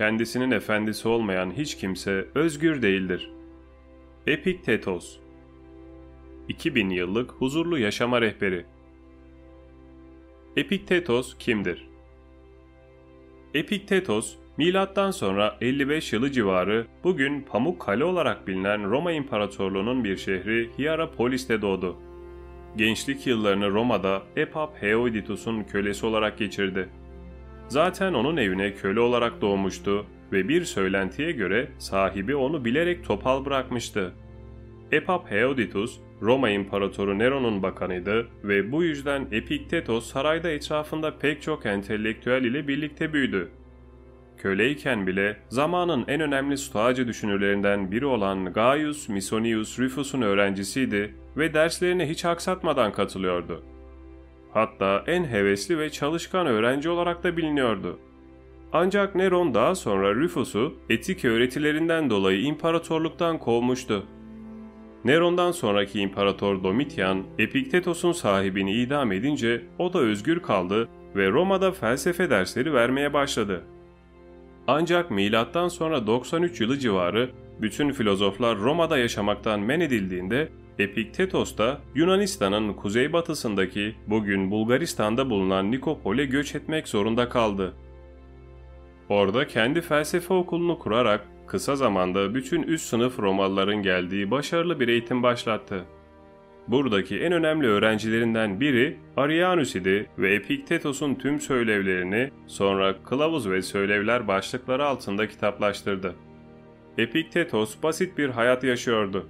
kendisinin efendisi olmayan hiç kimse özgür değildir. Epiktetos 2000 yıllık huzurlu yaşama rehberi Epiktetos kimdir? Epiktetos, milattan sonra 55 yılı civarı bugün Pamukkale olarak bilinen Roma İmparatorluğu'nun bir şehri Hierapolis'te doğdu. Gençlik yıllarını Roma'da Epap Heodotus'un kölesi olarak geçirdi. Zaten onun evine köle olarak doğmuştu ve bir söylentiye göre sahibi onu bilerek topal bırakmıştı. Epap Heodotus, Roma İmparatoru Nero'nun bakanıydı ve bu yüzden Epiktetos sarayda etrafında pek çok entelektüel ile birlikte büyüdü. Köleyken bile zamanın en önemli stoacı düşünürlerinden biri olan Gaius Misonius Rufus'un öğrencisiydi ve derslerine hiç aksatmadan katılıyordu. Hatta en hevesli ve çalışkan öğrenci olarak da biliniyordu. Ancak Neron daha sonra Rufus'u etik öğretilerinden dolayı imparatorluktan kovmuştu. Neron'dan sonraki imparator Domitian, Epiktetos'un sahibini idam edince o da özgür kaldı ve Roma'da felsefe dersleri vermeye başladı. Ancak milattan sonra 93 yılı civarı bütün filozoflar Roma'da yaşamaktan men edildiğinde Epiktetos da Yunanistan'ın kuzeybatısındaki bugün Bulgaristan'da bulunan Nikopol'e göç etmek zorunda kaldı. Orada kendi felsefe okulunu kurarak kısa zamanda bütün üst sınıf Romalıların geldiği başarılı bir eğitim başlattı. Buradaki en önemli öğrencilerinden biri Arianus idi ve Epiktetos'un tüm söylevlerini sonra kılavuz ve söylevler başlıkları altında kitaplaştırdı. Epiktetos basit bir hayat yaşıyordu.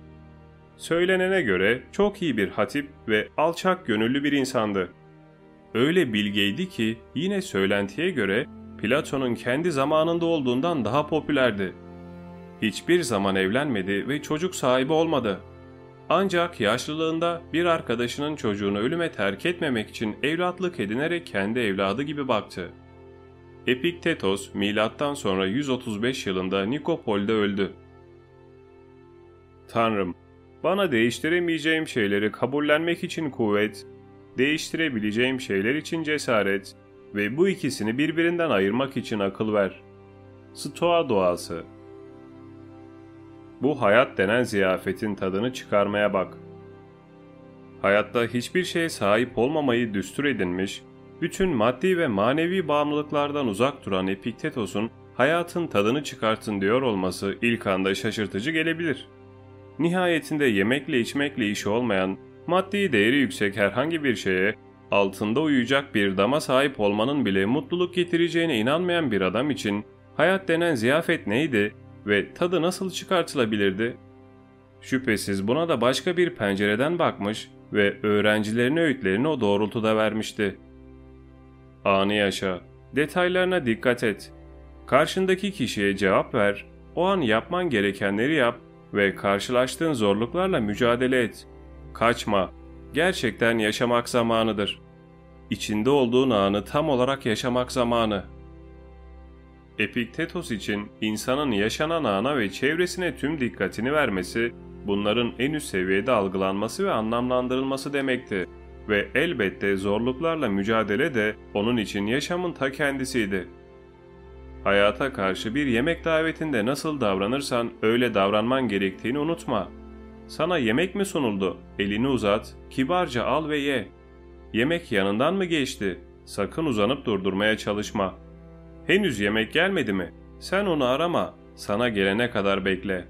Söylenene göre çok iyi bir hatip ve alçak gönüllü bir insandı. Öyle bilgeydi ki yine söylentiye göre Platon'un kendi zamanında olduğundan daha popülerdi. Hiçbir zaman evlenmedi ve çocuk sahibi olmadı. Ancak yaşlılığında bir arkadaşının çocuğunu ölüme terk etmemek için evlatlık edinerek kendi evladı gibi baktı. Epiktetos milattan sonra 135 yılında Nikopol'de öldü. Tanrım, bana değiştiremeyeceğim şeyleri kabullenmek için kuvvet, değiştirebileceğim şeyler için cesaret ve bu ikisini birbirinden ayırmak için akıl ver. Stoa doğası Bu hayat denen ziyafetin tadını çıkarmaya bak. Hayatta hiçbir şeye sahip olmamayı düstur edinmiş, bütün maddi ve manevi bağımlılıklardan uzak duran Epiktetos'un hayatın tadını çıkartın diyor olması ilk anda şaşırtıcı gelebilir. Nihayetinde yemekle içmekle işi olmayan, maddi değeri yüksek herhangi bir şeye altında uyuyacak bir dama sahip olmanın bile mutluluk getireceğine inanmayan bir adam için hayat denen ziyafet neydi ve tadı nasıl çıkartılabilirdi? Şüphesiz buna da başka bir pencereden bakmış ve öğrencilerine öğütlerini o doğrultuda vermişti. Anı yaşa, detaylarına dikkat et. Karşındaki kişiye cevap ver, o an yapman gerekenleri yap ve karşılaştığın zorluklarla mücadele et. Kaçma, gerçekten yaşamak zamanıdır. İçinde olduğun anı tam olarak yaşamak zamanı. Epiktetos için insanın yaşanan ana ve çevresine tüm dikkatini vermesi, bunların en üst seviyede algılanması ve anlamlandırılması demekti. Ve elbette zorluklarla mücadele de onun için yaşamın ta kendisiydi. Hayata karşı bir yemek davetinde nasıl davranırsan öyle davranman gerektiğini unutma. Sana yemek mi sunuldu? Elini uzat, kibarca al ve ye. Yemek yanından mı geçti? Sakın uzanıp durdurmaya çalışma. Henüz yemek gelmedi mi? Sen onu arama, sana gelene kadar bekle.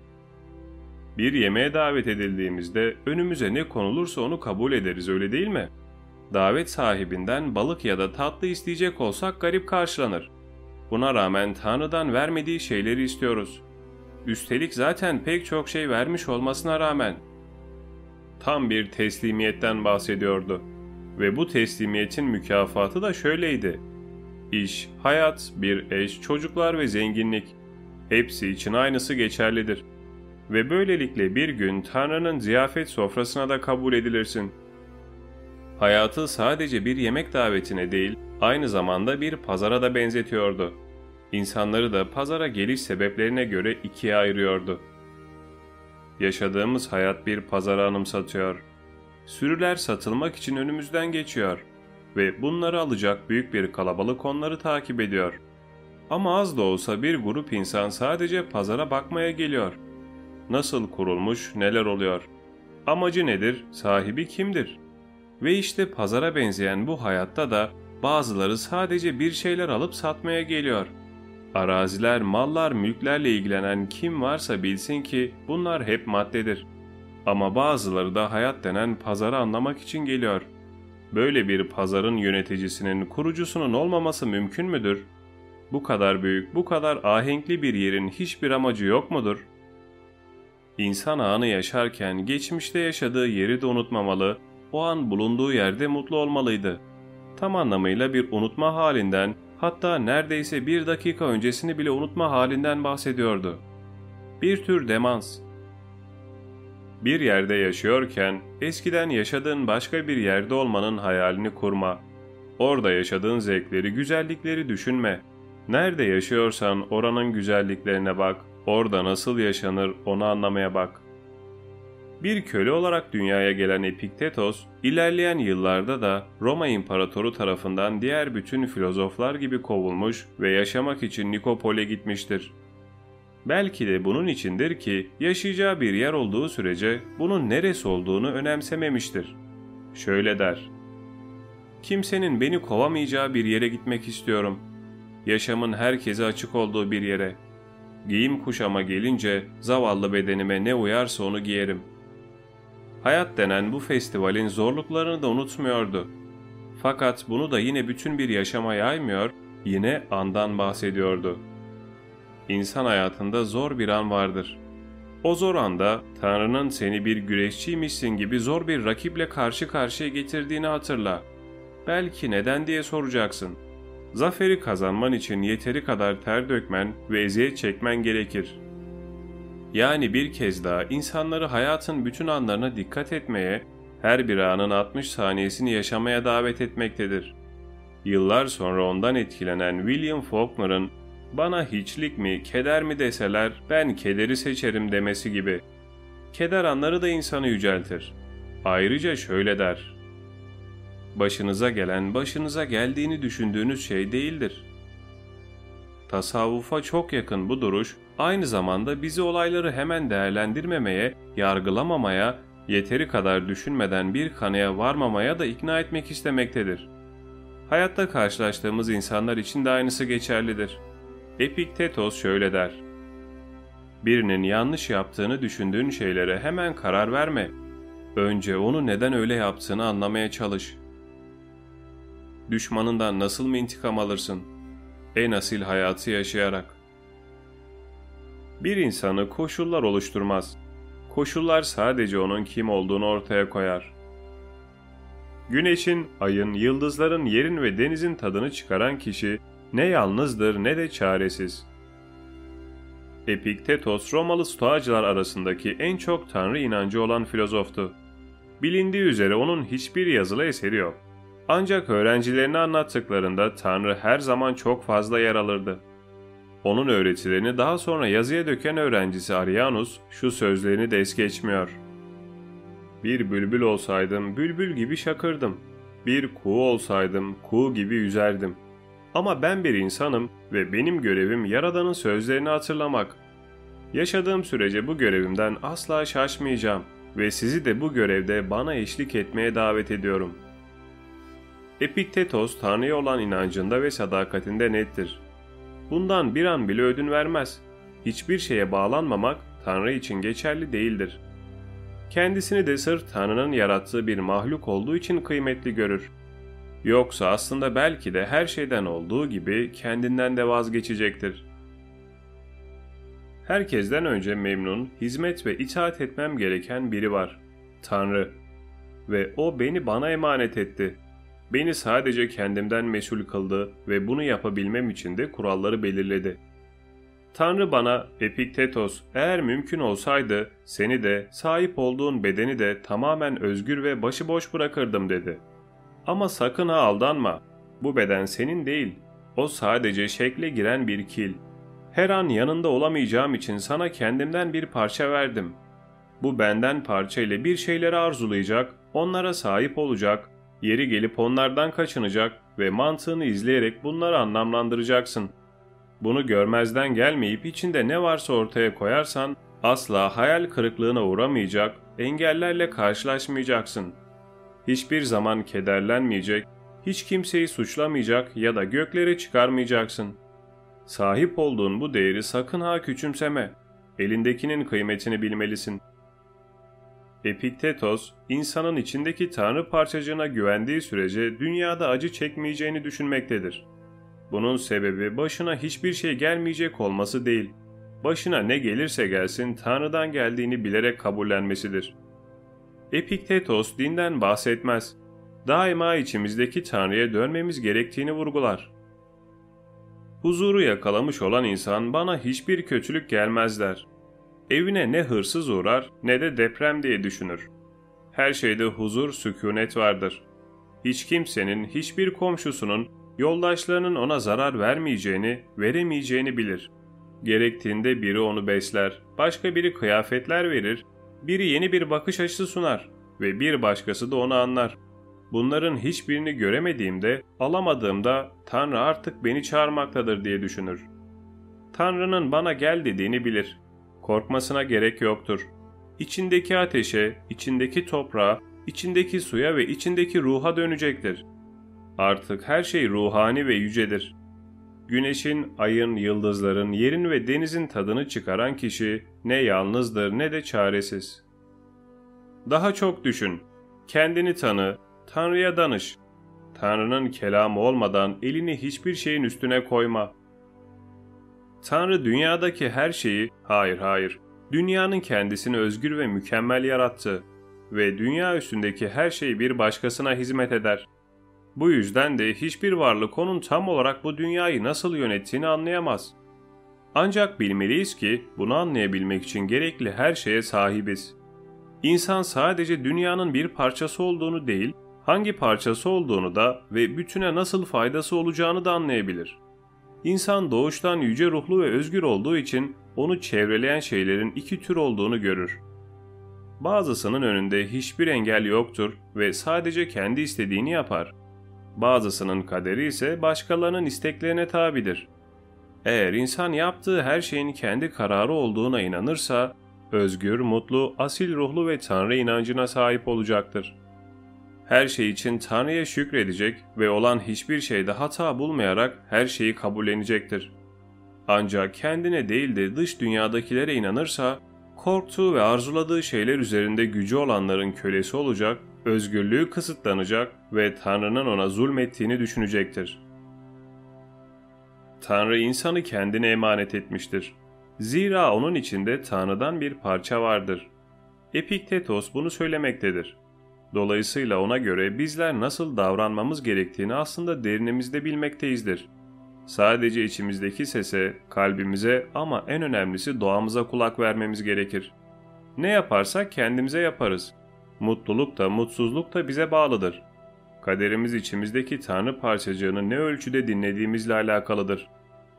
Bir yemeğe davet edildiğimizde önümüze ne konulursa onu kabul ederiz öyle değil mi? Davet sahibinden balık ya da tatlı isteyecek olsak garip karşılanır. Buna rağmen Tanrı'dan vermediği şeyleri istiyoruz. Üstelik zaten pek çok şey vermiş olmasına rağmen. Tam bir teslimiyetten bahsediyordu. Ve bu teslimiyetin mükafatı da şöyleydi. İş, hayat, bir eş, çocuklar ve zenginlik. Hepsi için aynısı geçerlidir. Ve böylelikle bir gün Tanrı'nın ziyafet sofrasına da kabul edilirsin. Hayatı sadece bir yemek davetine değil, aynı zamanda bir pazara da benzetiyordu. İnsanları da pazara geliş sebeplerine göre ikiye ayırıyordu. Yaşadığımız hayat bir pazara anımsatıyor. Sürüler satılmak için önümüzden geçiyor ve bunları alacak büyük bir kalabalık onları takip ediyor. Ama az da olsa bir grup insan sadece pazara bakmaya geliyor. Nasıl kurulmuş, neler oluyor? Amacı nedir, sahibi kimdir? Ve işte pazara benzeyen bu hayatta da bazıları sadece bir şeyler alıp satmaya geliyor. Araziler, mallar, mülklerle ilgilenen kim varsa bilsin ki bunlar hep maddedir. Ama bazıları da hayat denen pazarı anlamak için geliyor. Böyle bir pazarın yöneticisinin, kurucusunun olmaması mümkün müdür? Bu kadar büyük, bu kadar ahenkli bir yerin hiçbir amacı yok mudur? İnsan anı yaşarken geçmişte yaşadığı yeri de unutmamalı, o an bulunduğu yerde mutlu olmalıydı. Tam anlamıyla bir unutma halinden, hatta neredeyse bir dakika öncesini bile unutma halinden bahsediyordu. Bir tür demans. Bir yerde yaşıyorken eskiden yaşadığın başka bir yerde olmanın hayalini kurma. Orada yaşadığın zevkleri, güzellikleri düşünme. Nerede yaşıyorsan oranın güzelliklerine bak, orada nasıl yaşanır onu anlamaya bak. Bir köle olarak dünyaya gelen Epiktetos, ilerleyen yıllarda da Roma İmparatoru tarafından diğer bütün filozoflar gibi kovulmuş ve yaşamak için Nikopol'e gitmiştir. Belki de bunun içindir ki yaşayacağı bir yer olduğu sürece bunun neresi olduğunu önemsememiştir. Şöyle der. Kimsenin beni kovamayacağı bir yere gitmek istiyorum. Yaşamın herkese açık olduğu bir yere. Giyim kuşama gelince zavallı bedenime ne uyarsa onu giyerim. Hayat denen bu festivalin zorluklarını da unutmuyordu. Fakat bunu da yine bütün bir yaşama yaymıyor, yine andan bahsediyordu. İnsan hayatında zor bir an vardır. O zor anda Tanrı'nın seni bir güreşçiymişsin gibi zor bir rakiple karşı karşıya getirdiğini hatırla. Belki neden diye soracaksın. Zaferi kazanman için yeteri kadar ter dökmen ve eziyet çekmen gerekir. Yani bir kez daha insanları hayatın bütün anlarına dikkat etmeye, her bir anın 60 saniyesini yaşamaya davet etmektedir. Yıllar sonra ondan etkilenen William Faulkner'ın bana hiçlik mi, keder mi deseler ben kederi seçerim demesi gibi. Keder anları da insanı yüceltir. Ayrıca şöyle der. Başınıza gelen başınıza geldiğini düşündüğünüz şey değildir. Tasavvufa çok yakın bu duruş aynı zamanda bizi olayları hemen değerlendirmemeye, yargılamamaya, yeteri kadar düşünmeden bir kanıya varmamaya da ikna etmek istemektedir. Hayatta karşılaştığımız insanlar için de aynısı geçerlidir. Epiktetos şöyle der. Birinin yanlış yaptığını düşündüğün şeylere hemen karar verme. Önce onu neden öyle yaptığını anlamaya çalış. Düşmanından nasıl mı intikam alırsın? En asil hayatı yaşayarak. Bir insanı koşullar oluşturmaz. Koşullar sadece onun kim olduğunu ortaya koyar. Güneşin, ayın, yıldızların, yerin ve denizin tadını çıkaran kişi ne yalnızdır ne de çaresiz. Epiktetos Romalı Stoacılar arasındaki en çok tanrı inancı olan filozoftu. Bilindiği üzere onun hiçbir yazılı eseri yok. Ancak öğrencilerine anlattıklarında Tanrı her zaman çok fazla yer alırdı. Onun öğretilerini daha sonra yazıya döken öğrencisi Arianus şu sözlerini de es geçmiyor. Bir bülbül olsaydım bülbül gibi şakırdım. Bir kuğu olsaydım kuğu gibi yüzerdim. Ama ben bir insanım ve benim görevim Yaradan'ın sözlerini hatırlamak. Yaşadığım sürece bu görevimden asla şaşmayacağım ve sizi de bu görevde bana eşlik etmeye davet ediyorum. Epiktetos Tanrı'ya olan inancında ve sadakatinde nettir. Bundan bir an bile ödün vermez. Hiçbir şeye bağlanmamak Tanrı için geçerli değildir. Kendisini de sırf Tanrı'nın yarattığı bir mahluk olduğu için kıymetli görür. Yoksa aslında belki de her şeyden olduğu gibi kendinden de vazgeçecektir. Herkesten önce memnun, hizmet ve itaat etmem gereken biri var. Tanrı. Ve o beni bana emanet etti. Beni sadece kendimden mesul kıldı ve bunu yapabilmem için de kuralları belirledi. Tanrı bana Epiktetos eğer mümkün olsaydı seni de sahip olduğun bedeni de tamamen özgür ve başıboş bırakırdım dedi. Ama sakın ha aldanma. Bu beden senin değil. O sadece şekle giren bir kil. Her an yanında olamayacağım için sana kendimden bir parça verdim. Bu benden parça ile bir şeyleri arzulayacak, onlara sahip olacak, Yeri gelip onlardan kaçınacak ve mantığını izleyerek bunları anlamlandıracaksın. Bunu görmezden gelmeyip içinde ne varsa ortaya koyarsan asla hayal kırıklığına uğramayacak, engellerle karşılaşmayacaksın. Hiçbir zaman kederlenmeyecek, hiç kimseyi suçlamayacak ya da göklere çıkarmayacaksın. Sahip olduğun bu değeri sakın ha küçümseme. Elindekinin kıymetini bilmelisin. Epiktetos, insanın içindeki tanrı parçacığına güvendiği sürece dünyada acı çekmeyeceğini düşünmektedir. Bunun sebebi başına hiçbir şey gelmeyecek olması değil, başına ne gelirse gelsin Tanrı'dan geldiğini bilerek kabullenmesidir. Epiktetos dinden bahsetmez. Daima içimizdeki Tanrı'ya dönmemiz gerektiğini vurgular. Huzuru yakalamış olan insan bana hiçbir kötülük gelmez der. Evine ne hırsız uğrar ne de deprem diye düşünür. Her şeyde huzur, sükunet vardır. Hiç kimsenin, hiçbir komşusunun, yoldaşlarının ona zarar vermeyeceğini, veremeyeceğini bilir. Gerektiğinde biri onu besler, başka biri kıyafetler verir, biri yeni bir bakış açısı sunar ve bir başkası da onu anlar. Bunların hiçbirini göremediğimde, alamadığımda Tanrı artık beni çağırmaktadır diye düşünür. Tanrı'nın bana gel dediğini bilir. Korkmasına gerek yoktur. İçindeki ateşe, içindeki toprağa, içindeki suya ve içindeki ruha dönecektir. Artık her şey ruhani ve yücedir. Güneşin, ayın, yıldızların, yerin ve denizin tadını çıkaran kişi ne yalnızdır ne de çaresiz. Daha çok düşün. Kendini tanı, Tanrı'ya danış. Tanrı'nın kelamı olmadan elini hiçbir şeyin üstüne koyma. Tanrı dünyadaki her şeyi, hayır hayır, dünyanın kendisini özgür ve mükemmel yarattı ve dünya üstündeki her şey bir başkasına hizmet eder. Bu yüzden de hiçbir varlık onun tam olarak bu dünyayı nasıl yönettiğini anlayamaz. Ancak bilmeliyiz ki bunu anlayabilmek için gerekli her şeye sahibiz. İnsan sadece dünyanın bir parçası olduğunu değil, hangi parçası olduğunu da ve bütüne nasıl faydası olacağını da anlayabilir. İnsan doğuştan yüce ruhlu ve özgür olduğu için onu çevreleyen şeylerin iki tür olduğunu görür. Bazısının önünde hiçbir engel yoktur ve sadece kendi istediğini yapar. Bazısının kaderi ise başkalarının isteklerine tabidir. Eğer insan yaptığı her şeyin kendi kararı olduğuna inanırsa, özgür, mutlu, asil ruhlu ve Tanrı inancına sahip olacaktır her şey için Tanrı'ya şükredecek ve olan hiçbir şeyde hata bulmayarak her şeyi kabullenecektir. Ancak kendine değil de dış dünyadakilere inanırsa, korktuğu ve arzuladığı şeyler üzerinde gücü olanların kölesi olacak, özgürlüğü kısıtlanacak ve Tanrı'nın ona zulmettiğini düşünecektir. Tanrı insanı kendine emanet etmiştir. Zira onun içinde Tanrı'dan bir parça vardır. Epiktetos bunu söylemektedir. Dolayısıyla ona göre bizler nasıl davranmamız gerektiğini aslında derinimizde bilmekteyizdir. Sadece içimizdeki sese, kalbimize ama en önemlisi doğamıza kulak vermemiz gerekir. Ne yaparsak kendimize yaparız. Mutluluk da mutsuzluk da bize bağlıdır. Kaderimiz içimizdeki Tanrı parçacığını ne ölçüde dinlediğimizle alakalıdır.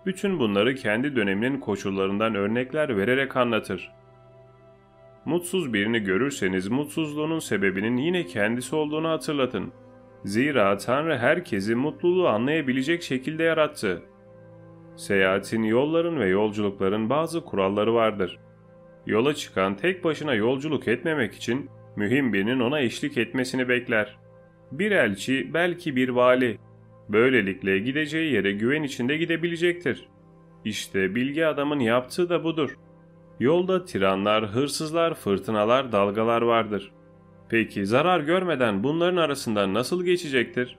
Bütün bunları kendi döneminin koşullarından örnekler vererek anlatır. Mutsuz birini görürseniz mutsuzluğunun sebebinin yine kendisi olduğunu hatırlatın. Zira Tanrı herkesi mutluluğu anlayabilecek şekilde yarattı. Seyahatin, yolların ve yolculukların bazı kuralları vardır. Yola çıkan tek başına yolculuk etmemek için mühim birinin ona eşlik etmesini bekler. Bir elçi, belki bir vali. Böylelikle gideceği yere güven içinde gidebilecektir. İşte bilgi adamın yaptığı da budur.'' Yolda tiranlar, hırsızlar, fırtınalar, dalgalar vardır. Peki zarar görmeden bunların arasından nasıl geçecektir?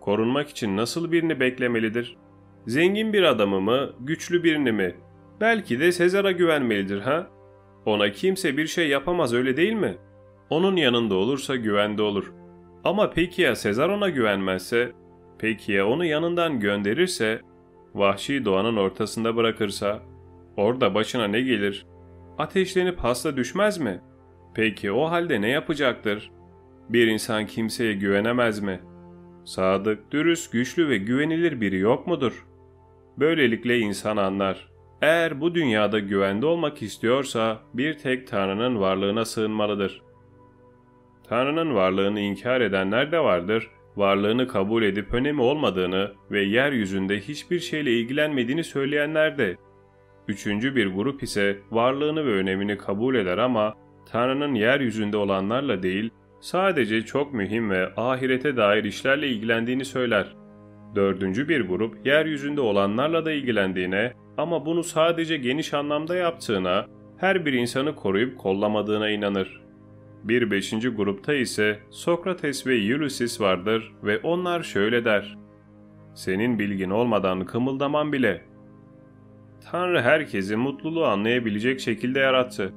Korunmak için nasıl birini beklemelidir? Zengin bir adamı mı, güçlü birini mi? Belki de Sezar'a güvenmelidir ha? Ona kimse bir şey yapamaz öyle değil mi? Onun yanında olursa güvende olur. Ama peki ya Sezar ona güvenmezse? Peki ya onu yanından gönderirse? Vahşi doğanın ortasında bırakırsa? Orada başına ne gelir? Ateşlenip hasta düşmez mi? Peki o halde ne yapacaktır? Bir insan kimseye güvenemez mi? Sadık, dürüst, güçlü ve güvenilir biri yok mudur? Böylelikle insan anlar. Eğer bu dünyada güvende olmak istiyorsa bir tek Tanrı'nın varlığına sığınmalıdır. Tanrı'nın varlığını inkar edenler de vardır varlığını kabul edip önemi olmadığını ve yeryüzünde hiçbir şeyle ilgilenmediğini söyleyenler de. Üçüncü bir grup ise varlığını ve önemini kabul eder ama Tanrı'nın yeryüzünde olanlarla değil, sadece çok mühim ve ahirete dair işlerle ilgilendiğini söyler. Dördüncü bir grup yeryüzünde olanlarla da ilgilendiğine ama bunu sadece geniş anlamda yaptığına, her bir insanı koruyup kollamadığına inanır. Bir beşinci grupta ise Sokrates ve Ulysses vardır ve onlar şöyle der. Senin bilgin olmadan kımıldaman bile. Tanrı herkesi mutluluğu anlayabilecek şekilde yarattı.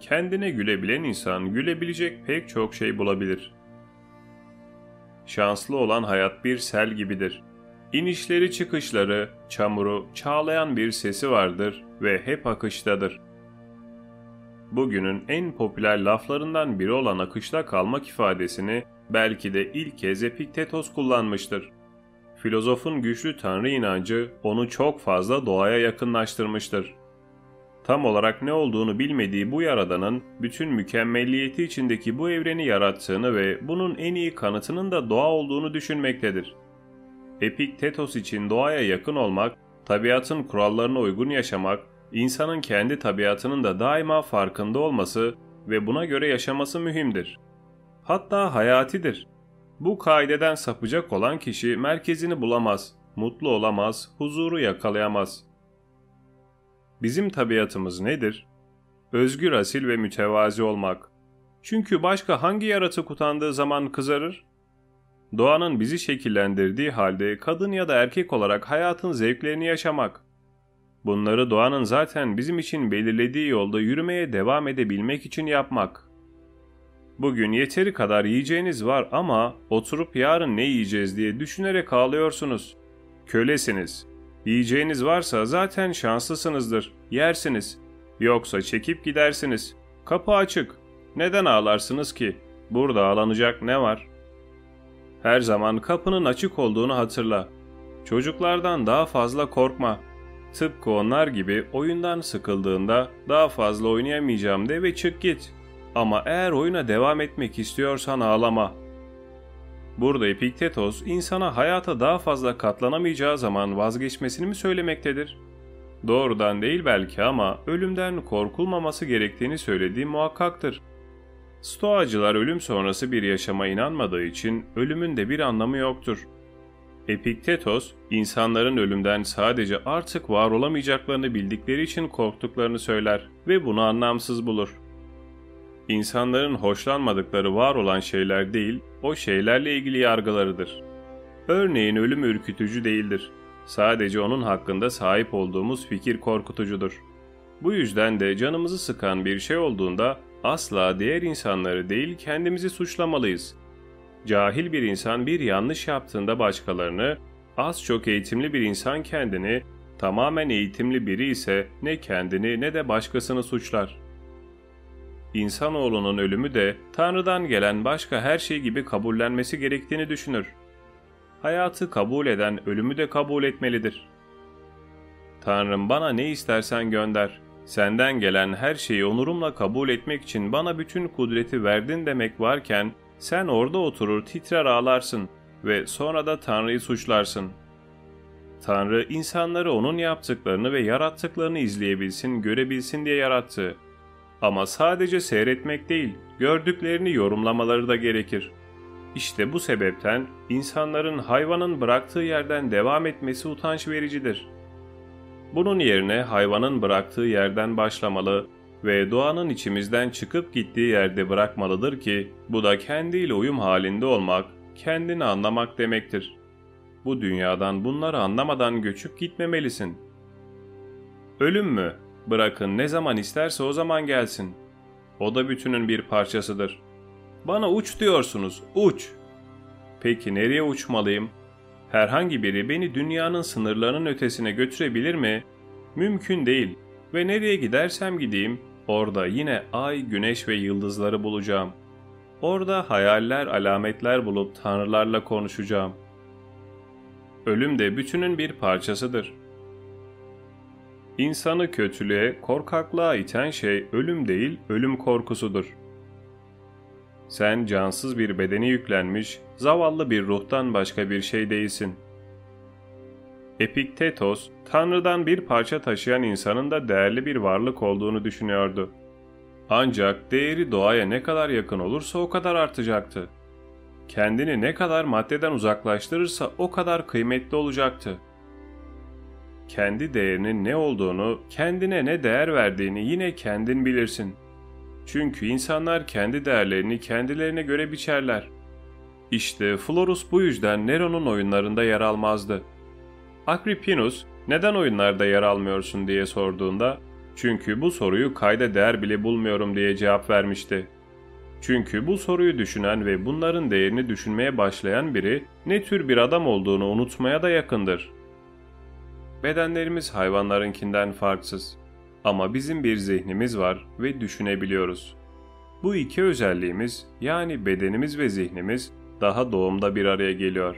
Kendine gülebilen insan gülebilecek pek çok şey bulabilir. Şanslı olan hayat bir sel gibidir. İnişleri çıkışları, çamuru, çağlayan bir sesi vardır ve hep akıştadır. Bugünün en popüler laflarından biri olan akışta kalmak ifadesini belki de ilk kez Epiktetos kullanmıştır. Filozofun güçlü tanrı inancı onu çok fazla doğaya yakınlaştırmıştır. Tam olarak ne olduğunu bilmediği bu yaradanın bütün mükemmelliyeti içindeki bu evreni yarattığını ve bunun en iyi kanıtının da doğa olduğunu düşünmektedir. Epiktetos için doğaya yakın olmak, tabiatın kurallarına uygun yaşamak, insanın kendi tabiatının da daima farkında olması ve buna göre yaşaması mühimdir. Hatta hayatidir. Bu kaideden sapacak olan kişi merkezini bulamaz, mutlu olamaz, huzuru yakalayamaz. Bizim tabiatımız nedir? Özgür asil ve mütevazi olmak. Çünkü başka hangi yaratık utandığı zaman kızarır? Doğanın bizi şekillendirdiği halde kadın ya da erkek olarak hayatın zevklerini yaşamak. Bunları doğanın zaten bizim için belirlediği yolda yürümeye devam edebilmek için yapmak. Bugün yeteri kadar yiyeceğiniz var ama oturup yarın ne yiyeceğiz diye düşünerek ağlıyorsunuz. Kölesiniz. Yiyeceğiniz varsa zaten şanslısınızdır. Yersiniz. Yoksa çekip gidersiniz. Kapı açık. Neden ağlarsınız ki? Burada ağlanacak ne var? Her zaman kapının açık olduğunu hatırla. Çocuklardan daha fazla korkma. Tıpkı onlar gibi oyundan sıkıldığında daha fazla oynayamayacağım de ve çık git. Ama eğer oyuna devam etmek istiyorsan ağlama. Burada Epiktetos insana hayata daha fazla katlanamayacağı zaman vazgeçmesini mi söylemektedir? Doğrudan değil belki ama ölümden korkulmaması gerektiğini söylediği muhakkaktır. Stoacılar ölüm sonrası bir yaşama inanmadığı için ölümün de bir anlamı yoktur. Epiktetos, insanların ölümden sadece artık var olamayacaklarını bildikleri için korktuklarını söyler ve bunu anlamsız bulur. İnsanların hoşlanmadıkları var olan şeyler değil, o şeylerle ilgili yargılarıdır. Örneğin ölüm ürkütücü değildir. Sadece onun hakkında sahip olduğumuz fikir korkutucudur. Bu yüzden de canımızı sıkan bir şey olduğunda asla diğer insanları değil kendimizi suçlamalıyız. Cahil bir insan bir yanlış yaptığında başkalarını, az çok eğitimli bir insan kendini, tamamen eğitimli biri ise ne kendini ne de başkasını suçlar. İnsanoğlunun ölümü de Tanrı'dan gelen başka her şey gibi kabullenmesi gerektiğini düşünür. Hayatı kabul eden ölümü de kabul etmelidir. Tanrım bana ne istersen gönder. Senden gelen her şeyi onurumla kabul etmek için bana bütün kudreti verdin demek varken sen orada oturur titrer ağlarsın ve sonra da Tanrı'yı suçlarsın. Tanrı insanları onun yaptıklarını ve yarattıklarını izleyebilsin, görebilsin diye yarattı. Ama sadece seyretmek değil, gördüklerini yorumlamaları da gerekir. İşte bu sebepten insanların hayvanın bıraktığı yerden devam etmesi utanç vericidir. Bunun yerine hayvanın bıraktığı yerden başlamalı ve doğanın içimizden çıkıp gittiği yerde bırakmalıdır ki bu da kendiyle uyum halinde olmak, kendini anlamak demektir. Bu dünyadan bunları anlamadan göçüp gitmemelisin. Ölüm mü? Bırakın ne zaman isterse o zaman gelsin. O da bütünün bir parçasıdır. Bana uç diyorsunuz, uç. Peki nereye uçmalıyım? Herhangi biri beni dünyanın sınırlarının ötesine götürebilir mi? Mümkün değil. Ve nereye gidersem gideyim, orada yine ay, güneş ve yıldızları bulacağım. Orada hayaller, alametler bulup tanrılarla konuşacağım. Ölüm de bütünün bir parçasıdır. İnsanı kötülüğe, korkaklığa iten şey ölüm değil, ölüm korkusudur. Sen cansız bir bedeni yüklenmiş, zavallı bir ruhtan başka bir şey değilsin. Epiktetos, Tanrı'dan bir parça taşıyan insanın da değerli bir varlık olduğunu düşünüyordu. Ancak değeri doğaya ne kadar yakın olursa o kadar artacaktı. Kendini ne kadar maddeden uzaklaştırırsa o kadar kıymetli olacaktı. Kendi değerinin ne olduğunu, kendine ne değer verdiğini yine kendin bilirsin. Çünkü insanlar kendi değerlerini kendilerine göre biçerler. İşte Florus bu yüzden Nero'nun oyunlarında yer almazdı. Agrippinus, neden oyunlarda yer almıyorsun diye sorduğunda, çünkü bu soruyu kayda değer bile bulmuyorum diye cevap vermişti. Çünkü bu soruyu düşünen ve bunların değerini düşünmeye başlayan biri ne tür bir adam olduğunu unutmaya da yakındır. Bedenlerimiz hayvanlarınkinden farksız. Ama bizim bir zihnimiz var ve düşünebiliyoruz. Bu iki özelliğimiz yani bedenimiz ve zihnimiz daha doğumda bir araya geliyor.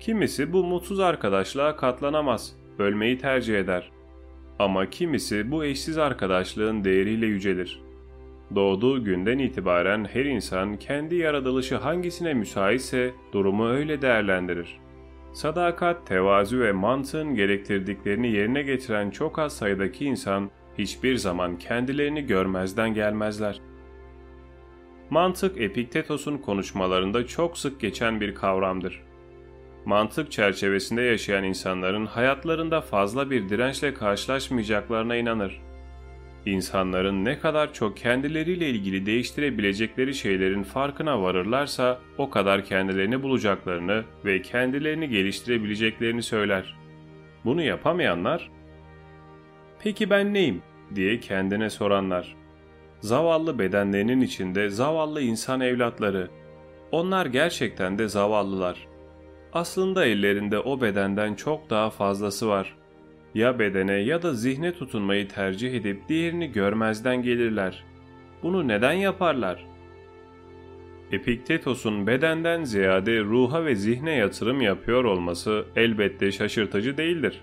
Kimisi bu mutsuz arkadaşlığa katlanamaz, ölmeyi tercih eder. Ama kimisi bu eşsiz arkadaşlığın değeriyle yücelir. Doğduğu günden itibaren her insan kendi yaratılışı hangisine müsaitse durumu öyle değerlendirir. Sadakat, tevazu ve mantığın gerektirdiklerini yerine getiren çok az sayıdaki insan hiçbir zaman kendilerini görmezden gelmezler. Mantık Epiktetos'un konuşmalarında çok sık geçen bir kavramdır. Mantık çerçevesinde yaşayan insanların hayatlarında fazla bir dirençle karşılaşmayacaklarına inanır. İnsanların ne kadar çok kendileriyle ilgili değiştirebilecekleri şeylerin farkına varırlarsa o kadar kendilerini bulacaklarını ve kendilerini geliştirebileceklerini söyler. Bunu yapamayanlar, "Peki ben neyim?" diye kendine soranlar. Zavallı bedenlerinin içinde zavallı insan evlatları. Onlar gerçekten de zavallılar. Aslında ellerinde o bedenden çok daha fazlası var. Ya bedene ya da zihne tutunmayı tercih edip diğerini görmezden gelirler. Bunu neden yaparlar? Epiktetos'un bedenden ziyade ruha ve zihne yatırım yapıyor olması elbette şaşırtıcı değildir.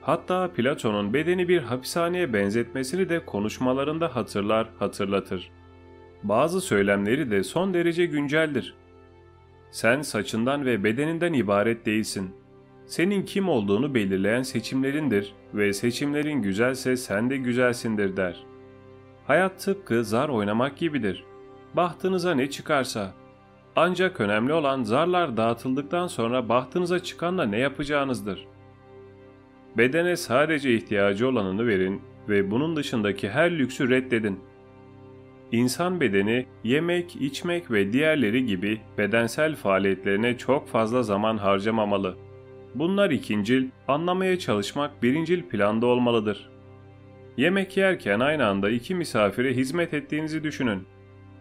Hatta Platon'un bedeni bir hapishaneye benzetmesini de konuşmalarında hatırlar, hatırlatır. Bazı söylemleri de son derece günceldir. Sen saçından ve bedeninden ibaret değilsin. Senin kim olduğunu belirleyen seçimlerindir ve seçimlerin güzelse sen de güzelsindir der. Hayat tıpkı zar oynamak gibidir. Bahtınıza ne çıkarsa. Ancak önemli olan zarlar dağıtıldıktan sonra bahtınıza çıkanla ne yapacağınızdır. Bedene sadece ihtiyacı olanını verin ve bunun dışındaki her lüksü reddedin. İnsan bedeni yemek, içmek ve diğerleri gibi bedensel faaliyetlerine çok fazla zaman harcamamalı. Bunlar ikincil, anlamaya çalışmak birincil planda olmalıdır. Yemek yerken aynı anda iki misafire hizmet ettiğinizi düşünün.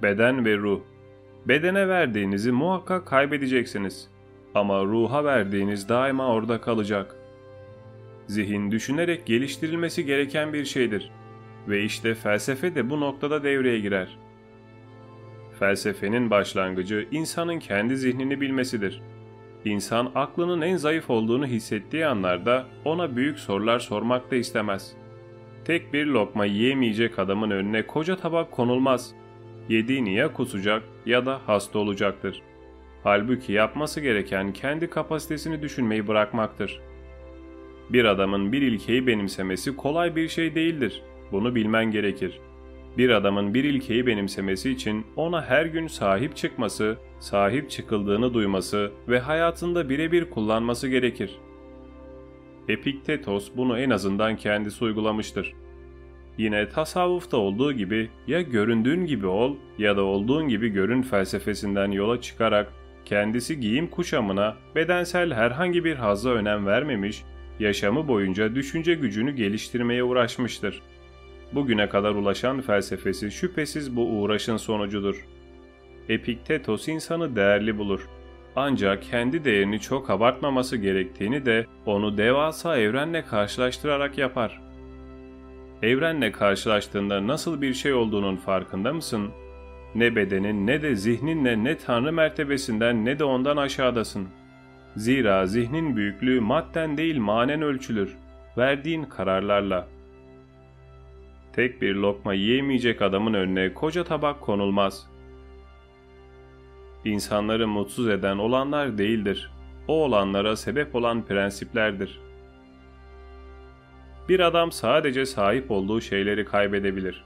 Beden ve ruh. Bedene verdiğinizi muhakkak kaybedeceksiniz. Ama ruha verdiğiniz daima orada kalacak. Zihin düşünerek geliştirilmesi gereken bir şeydir. Ve işte felsefe de bu noktada devreye girer. Felsefenin başlangıcı insanın kendi zihnini bilmesidir. İnsan aklının en zayıf olduğunu hissettiği anlarda ona büyük sorular sormak da istemez. Tek bir lokma yiyemeyecek adamın önüne koca tabak konulmaz. Yediğini ya kusacak ya da hasta olacaktır. Halbuki yapması gereken kendi kapasitesini düşünmeyi bırakmaktır. Bir adamın bir ilkeyi benimsemesi kolay bir şey değildir. Bunu bilmen gerekir. Bir adamın bir ilkeyi benimsemesi için ona her gün sahip çıkması, sahip çıkıldığını duyması ve hayatında birebir kullanması gerekir. Epiktetos bunu en azından kendisi uygulamıştır. Yine tasavvufta olduğu gibi ya göründüğün gibi ol ya da olduğun gibi görün felsefesinden yola çıkarak kendisi giyim kuşamına bedensel herhangi bir hazza önem vermemiş, yaşamı boyunca düşünce gücünü geliştirmeye uğraşmıştır. Bugüne kadar ulaşan felsefesi şüphesiz bu uğraşın sonucudur. Epiktetos insanı değerli bulur. Ancak kendi değerini çok abartmaması gerektiğini de onu devasa evrenle karşılaştırarak yapar. Evrenle karşılaştığında nasıl bir şey olduğunun farkında mısın? Ne bedenin ne de zihninle ne tanrı mertebesinden ne de ondan aşağıdasın. Zira zihnin büyüklüğü madden değil manen ölçülür. Verdiğin kararlarla.'' Tek bir lokma yiyemeyecek adamın önüne koca tabak konulmaz. İnsanları mutsuz eden olanlar değildir. O olanlara sebep olan prensiplerdir. Bir adam sadece sahip olduğu şeyleri kaybedebilir.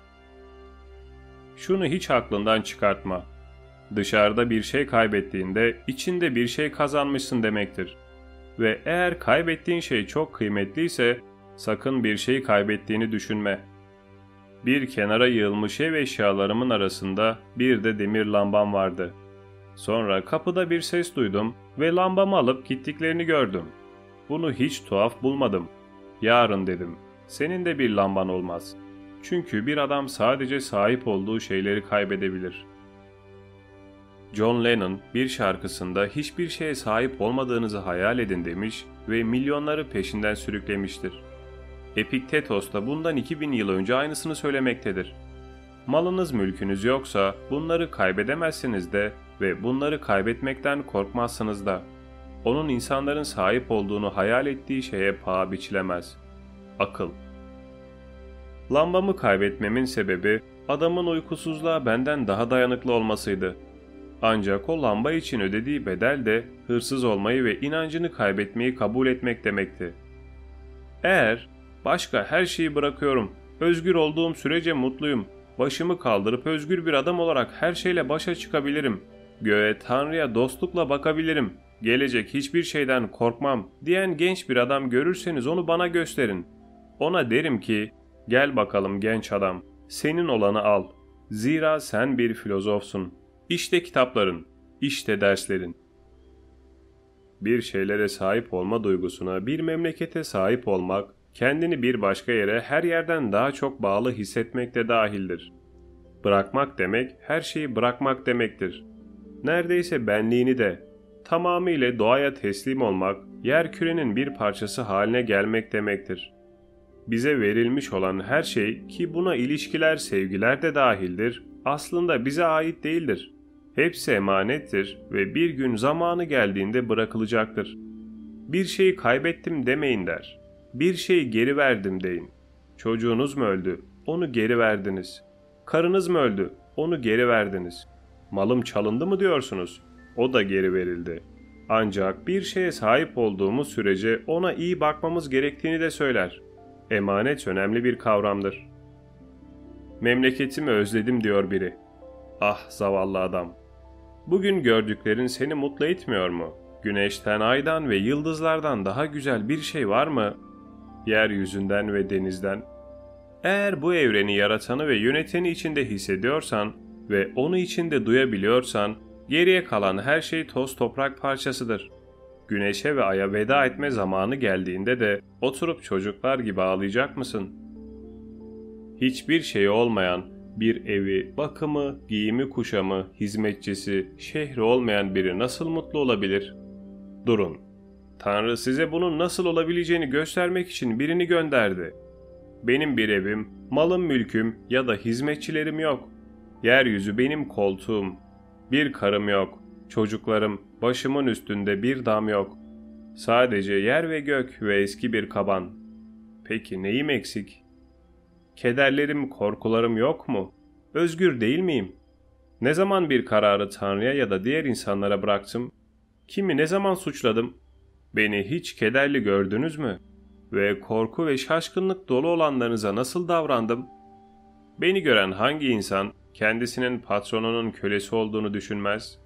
Şunu hiç aklından çıkartma. Dışarıda bir şey kaybettiğinde içinde bir şey kazanmışsın demektir. Ve eğer kaybettiğin şey çok kıymetliyse sakın bir şey kaybettiğini düşünme. Bir kenara yığılmış ev eşyalarımın arasında bir de demir lambam vardı. Sonra kapıda bir ses duydum ve lambamı alıp gittiklerini gördüm. Bunu hiç tuhaf bulmadım. Yarın dedim. Senin de bir lamban olmaz. Çünkü bir adam sadece sahip olduğu şeyleri kaybedebilir. John Lennon bir şarkısında hiçbir şeye sahip olmadığınızı hayal edin demiş ve milyonları peşinden sürüklemiştir. Epiktetos da bundan 2000 yıl önce aynısını söylemektedir. Malınız mülkünüz yoksa bunları kaybedemezsiniz de ve bunları kaybetmekten korkmazsınız da. Onun insanların sahip olduğunu hayal ettiği şeye paha biçilemez. Akıl Lambamı kaybetmemin sebebi adamın uykusuzluğa benden daha dayanıklı olmasıydı. Ancak o lamba için ödediği bedel de hırsız olmayı ve inancını kaybetmeyi kabul etmek demekti. Eğer başka her şeyi bırakıyorum, özgür olduğum sürece mutluyum, başımı kaldırıp özgür bir adam olarak her şeyle başa çıkabilirim, göğe Tanrı'ya dostlukla bakabilirim, gelecek hiçbir şeyden korkmam diyen genç bir adam görürseniz onu bana gösterin. Ona derim ki, gel bakalım genç adam, senin olanı al. Zira sen bir filozofsun. İşte kitapların, işte derslerin. Bir şeylere sahip olma duygusuna, bir memlekete sahip olmak, kendini bir başka yere her yerden daha çok bağlı hissetmek de dahildir. Bırakmak demek, her şeyi bırakmak demektir. Neredeyse benliğini de, tamamıyla doğaya teslim olmak, yer kürenin bir parçası haline gelmek demektir. Bize verilmiş olan her şey ki buna ilişkiler, sevgiler de dahildir, aslında bize ait değildir. Hepsi emanettir ve bir gün zamanı geldiğinde bırakılacaktır. Bir şeyi kaybettim demeyin der. Bir şeyi geri verdim deyin. Çocuğunuz mu öldü? Onu geri verdiniz. Karınız mı öldü? Onu geri verdiniz. Malım çalındı mı diyorsunuz? O da geri verildi. Ancak bir şeye sahip olduğumuz sürece ona iyi bakmamız gerektiğini de söyler. Emanet önemli bir kavramdır. Memleketimi özledim diyor biri. Ah zavallı adam. Bugün gördüklerin seni mutlu etmiyor mu? Güneşten, aydan ve yıldızlardan daha güzel bir şey var mı? Yeryüzünden ve denizden. Eğer bu evreni yaratanı ve yöneteni içinde hissediyorsan ve onu içinde duyabiliyorsan, geriye kalan her şey toz toprak parçasıdır. Güneşe ve aya veda etme zamanı geldiğinde de oturup çocuklar gibi ağlayacak mısın? Hiçbir şey olmayan, bir evi, bakımı, giyimi kuşamı, hizmetçisi, şehri olmayan biri nasıl mutlu olabilir? Durun. Tanrı size bunun nasıl olabileceğini göstermek için birini gönderdi. Benim bir evim, malım mülküm ya da hizmetçilerim yok. Yeryüzü benim koltuğum. Bir karım yok. Çocuklarım, başımın üstünde bir dam yok. Sadece yer ve gök ve eski bir kaban. Peki neyim eksik? Kederlerim, korkularım yok mu? Özgür değil miyim? Ne zaman bir kararı Tanrı'ya ya da diğer insanlara bıraktım? Kimi ne zaman suçladım? Beni hiç kederli gördünüz mü? Ve korku ve şaşkınlık dolu olanlarınıza nasıl davrandım? Beni gören hangi insan kendisinin patronunun kölesi olduğunu düşünmez?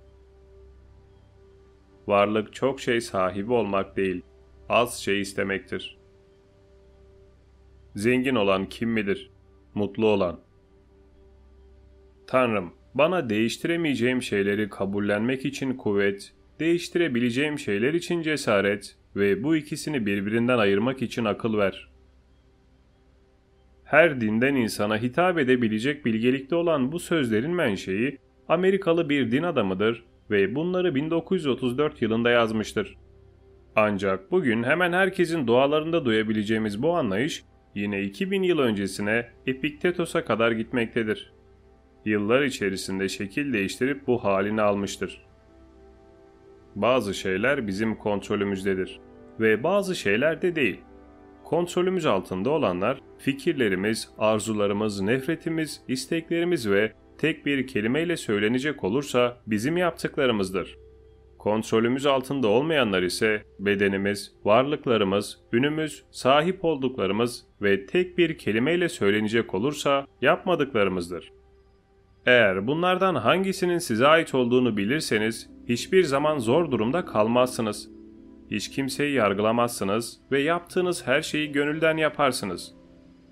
Varlık çok şey sahibi olmak değil, az şey istemektir.'' Zengin olan kim midir? Mutlu olan. Tanrım, bana değiştiremeyeceğim şeyleri kabullenmek için kuvvet, değiştirebileceğim şeyler için cesaret ve bu ikisini birbirinden ayırmak için akıl ver. Her dinden insana hitap edebilecek bilgelikte olan bu sözlerin menşei Amerikalı bir din adamıdır ve bunları 1934 yılında yazmıştır. Ancak bugün hemen herkesin dualarında duyabileceğimiz bu anlayış yine 2000 yıl öncesine Epiktetos'a kadar gitmektedir. Yıllar içerisinde şekil değiştirip bu halini almıştır. Bazı şeyler bizim kontrolümüzdedir ve bazı şeyler de değil. Kontrolümüz altında olanlar fikirlerimiz, arzularımız, nefretimiz, isteklerimiz ve tek bir kelimeyle söylenecek olursa bizim yaptıklarımızdır. Kontrolümüz altında olmayanlar ise bedenimiz, varlıklarımız, ünümüz, sahip olduklarımız ve tek bir kelimeyle söylenecek olursa yapmadıklarımızdır. Eğer bunlardan hangisinin size ait olduğunu bilirseniz hiçbir zaman zor durumda kalmazsınız. Hiç kimseyi yargılamazsınız ve yaptığınız her şeyi gönülden yaparsınız.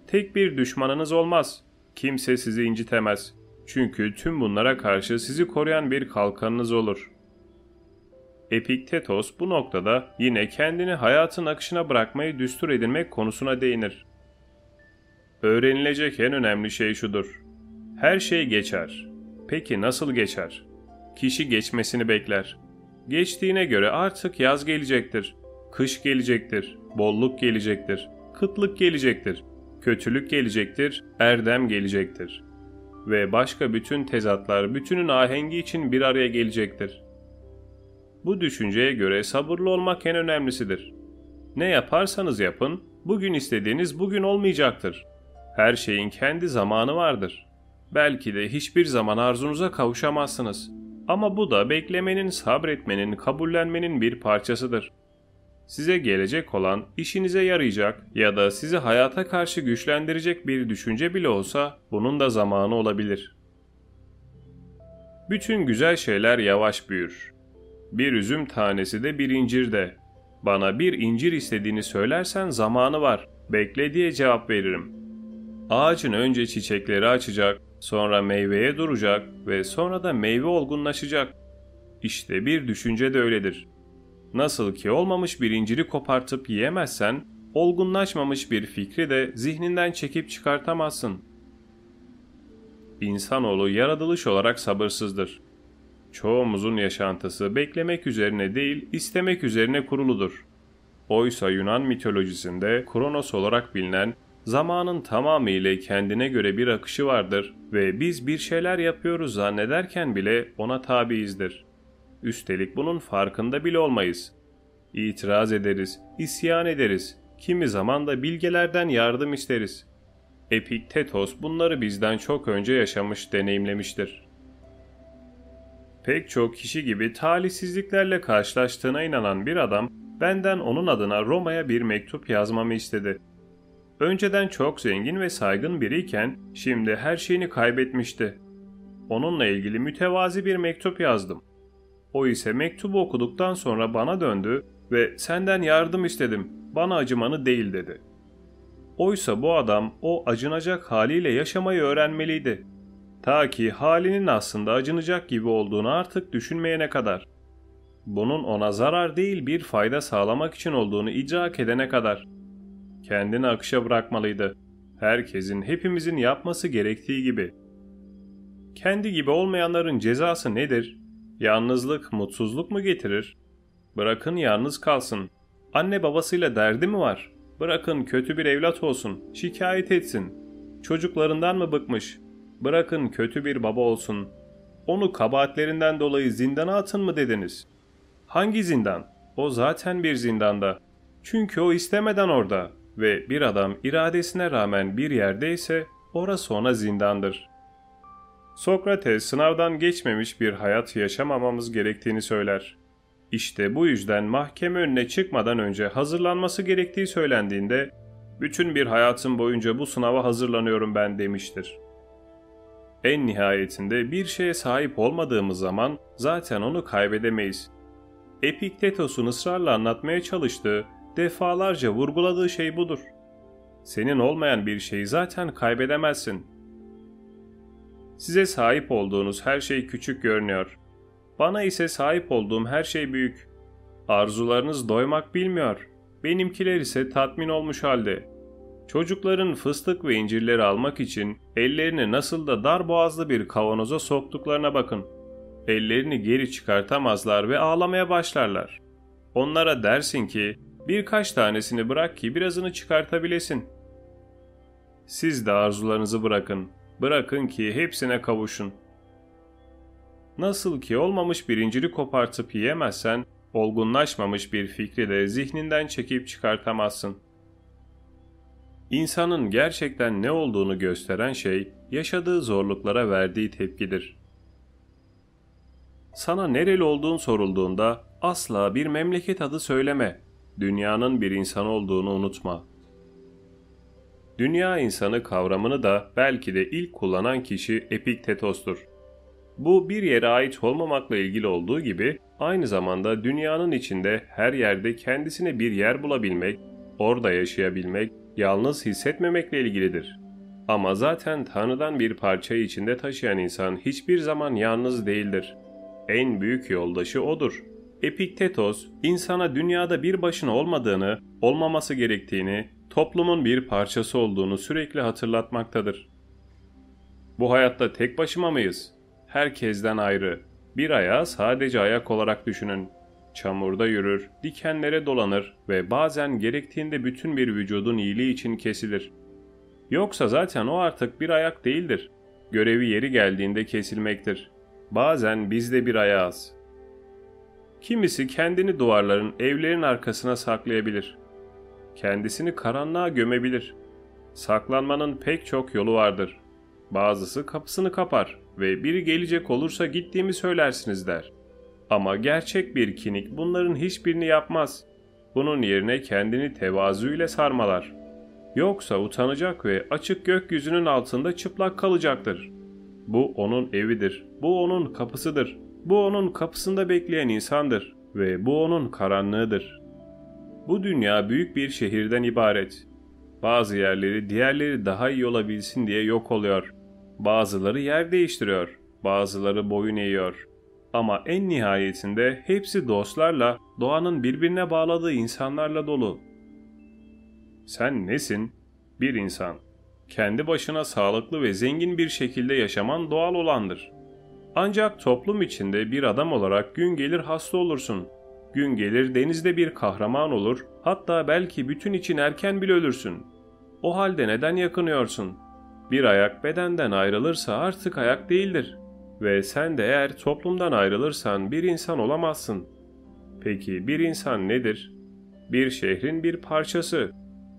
Tek bir düşmanınız olmaz. Kimse sizi incitemez. Çünkü tüm bunlara karşı sizi koruyan bir kalkanınız olur. Epiktetos bu noktada yine kendini hayatın akışına bırakmayı düstur edinmek konusuna değinir. Öğrenilecek en önemli şey şudur. Her şey geçer. Peki nasıl geçer? Kişi geçmesini bekler. Geçtiğine göre artık yaz gelecektir. Kış gelecektir. Bolluk gelecektir. Kıtlık gelecektir. Kötülük gelecektir. Erdem gelecektir. Ve başka bütün tezatlar bütünün ahengi için bir araya gelecektir. Bu düşünceye göre sabırlı olmak en önemlisidir. Ne yaparsanız yapın, bugün istediğiniz bugün olmayacaktır. Her şeyin kendi zamanı vardır. Belki de hiçbir zaman arzunuza kavuşamazsınız. Ama bu da beklemenin, sabretmenin, kabullenmenin bir parçasıdır. Size gelecek olan, işinize yarayacak ya da sizi hayata karşı güçlendirecek bir düşünce bile olsa bunun da zamanı olabilir. Bütün güzel şeyler yavaş büyür. Bir üzüm tanesi de bir incir de. Bana bir incir istediğini söylersen zamanı var. Bekle diye cevap veririm. Ağacın önce çiçekleri açacak, sonra meyveye duracak ve sonra da meyve olgunlaşacak. İşte bir düşünce de öyledir. Nasıl ki olmamış bir inciri kopartıp yiyemezsen, olgunlaşmamış bir fikri de zihninden çekip çıkartamazsın. İnsanoğlu yaratılış olarak sabırsızdır. Çoğumuzun yaşantısı beklemek üzerine değil, istemek üzerine kuruludur. Oysa Yunan mitolojisinde Kronos olarak bilinen zamanın tamamıyla kendine göre bir akışı vardır ve biz bir şeyler yapıyoruz zannederken bile ona tabiyizdir. Üstelik bunun farkında bile olmayız. İtiraz ederiz, isyan ederiz, kimi zaman da bilgelerden yardım isteriz. Epiktetos bunları bizden çok önce yaşamış, deneyimlemiştir. Pek çok kişi gibi talihsizliklerle karşılaştığına inanan bir adam benden onun adına Roma'ya bir mektup yazmamı istedi. Önceden çok zengin ve saygın biriyken şimdi her şeyini kaybetmişti. Onunla ilgili mütevazi bir mektup yazdım. O ise mektubu okuduktan sonra bana döndü ve senden yardım istedim, bana acımanı değil dedi. Oysa bu adam o acınacak haliyle yaşamayı öğrenmeliydi. Ta ki halinin aslında acınacak gibi olduğunu artık düşünmeyene kadar. Bunun ona zarar değil bir fayda sağlamak için olduğunu idrak edene kadar. Kendini akışa bırakmalıydı. Herkesin, hepimizin yapması gerektiği gibi. Kendi gibi olmayanların cezası nedir? Yalnızlık, mutsuzluk mu getirir? Bırakın yalnız kalsın. Anne babasıyla derdi mi var? Bırakın kötü bir evlat olsun, şikayet etsin. Çocuklarından mı bıkmış? Bırakın kötü bir baba olsun. Onu kabahatlerinden dolayı zindana atın mı dediniz? Hangi zindan? O zaten bir zindanda. Çünkü o istemeden orada ve bir adam iradesine rağmen bir yerdeyse orası ona zindandır. Sokrates sınavdan geçmemiş bir hayat yaşamamamız gerektiğini söyler. İşte bu yüzden mahkeme önüne çıkmadan önce hazırlanması gerektiği söylendiğinde bütün bir hayatım boyunca bu sınava hazırlanıyorum ben demiştir. En nihayetinde bir şeye sahip olmadığımız zaman zaten onu kaybedemeyiz. Epiktetos'un ısrarla anlatmaya çalıştığı, defalarca vurguladığı şey budur. Senin olmayan bir şeyi zaten kaybedemezsin. Size sahip olduğunuz her şey küçük görünüyor. Bana ise sahip olduğum her şey büyük. Arzularınız doymak bilmiyor. Benimkiler ise tatmin olmuş halde. Çocukların fıstık ve incirleri almak için ellerini nasıl da dar boğazlı bir kavanoza soktuklarına bakın. Ellerini geri çıkartamazlar ve ağlamaya başlarlar. Onlara dersin ki birkaç tanesini bırak ki birazını çıkartabilesin. Siz de arzularınızı bırakın. Bırakın ki hepsine kavuşun. Nasıl ki olmamış bir inciri kopartıp yiyemezsen, olgunlaşmamış bir fikri de zihninden çekip çıkartamazsın. İnsanın gerçekten ne olduğunu gösteren şey yaşadığı zorluklara verdiği tepkidir. Sana nereli olduğun sorulduğunda asla bir memleket adı söyleme. Dünyanın bir insan olduğunu unutma. Dünya insanı kavramını da belki de ilk kullanan kişi Epiktetos'tur. Bu bir yere ait olmamakla ilgili olduğu gibi aynı zamanda dünyanın içinde her yerde kendisine bir yer bulabilmek, orada yaşayabilmek, yalnız hissetmemekle ilgilidir. Ama zaten Tanrı'dan bir parçayı içinde taşıyan insan hiçbir zaman yalnız değildir. En büyük yoldaşı odur. Epiktetos, insana dünyada bir başına olmadığını, olmaması gerektiğini, toplumun bir parçası olduğunu sürekli hatırlatmaktadır. Bu hayatta tek başıma mıyız? Herkesten ayrı. Bir ayağı sadece ayak olarak düşünün. Çamurda yürür, dikenlere dolanır ve bazen gerektiğinde bütün bir vücudun iyiliği için kesilir. Yoksa zaten o artık bir ayak değildir. Görevi yeri geldiğinde kesilmektir. Bazen biz de bir ayağız. Kimisi kendini duvarların, evlerin arkasına saklayabilir. Kendisini karanlığa gömebilir. Saklanmanın pek çok yolu vardır. Bazısı kapısını kapar ve biri gelecek olursa gittiğimi söylersiniz der. Ama gerçek bir kinik bunların hiçbirini yapmaz. Bunun yerine kendini tevazu ile sarmalar. Yoksa utanacak ve açık gökyüzünün altında çıplak kalacaktır. Bu onun evidir. Bu onun kapısıdır. Bu onun kapısında bekleyen insandır ve bu onun karanlığıdır. Bu dünya büyük bir şehirden ibaret. Bazı yerleri diğerleri daha iyi olabilsin diye yok oluyor. Bazıları yer değiştiriyor, bazıları boyun eğiyor. Ama en nihayetinde hepsi dostlarla, doğanın birbirine bağladığı insanlarla dolu. Sen nesin? Bir insan. Kendi başına sağlıklı ve zengin bir şekilde yaşaman doğal olandır. Ancak toplum içinde bir adam olarak gün gelir hasta olursun. Gün gelir denizde bir kahraman olur, hatta belki bütün için erken bile ölürsün. O halde neden yakınıyorsun? Bir ayak bedenden ayrılırsa artık ayak değildir. Ve sen de eğer toplumdan ayrılırsan bir insan olamazsın. Peki bir insan nedir? Bir şehrin bir parçası.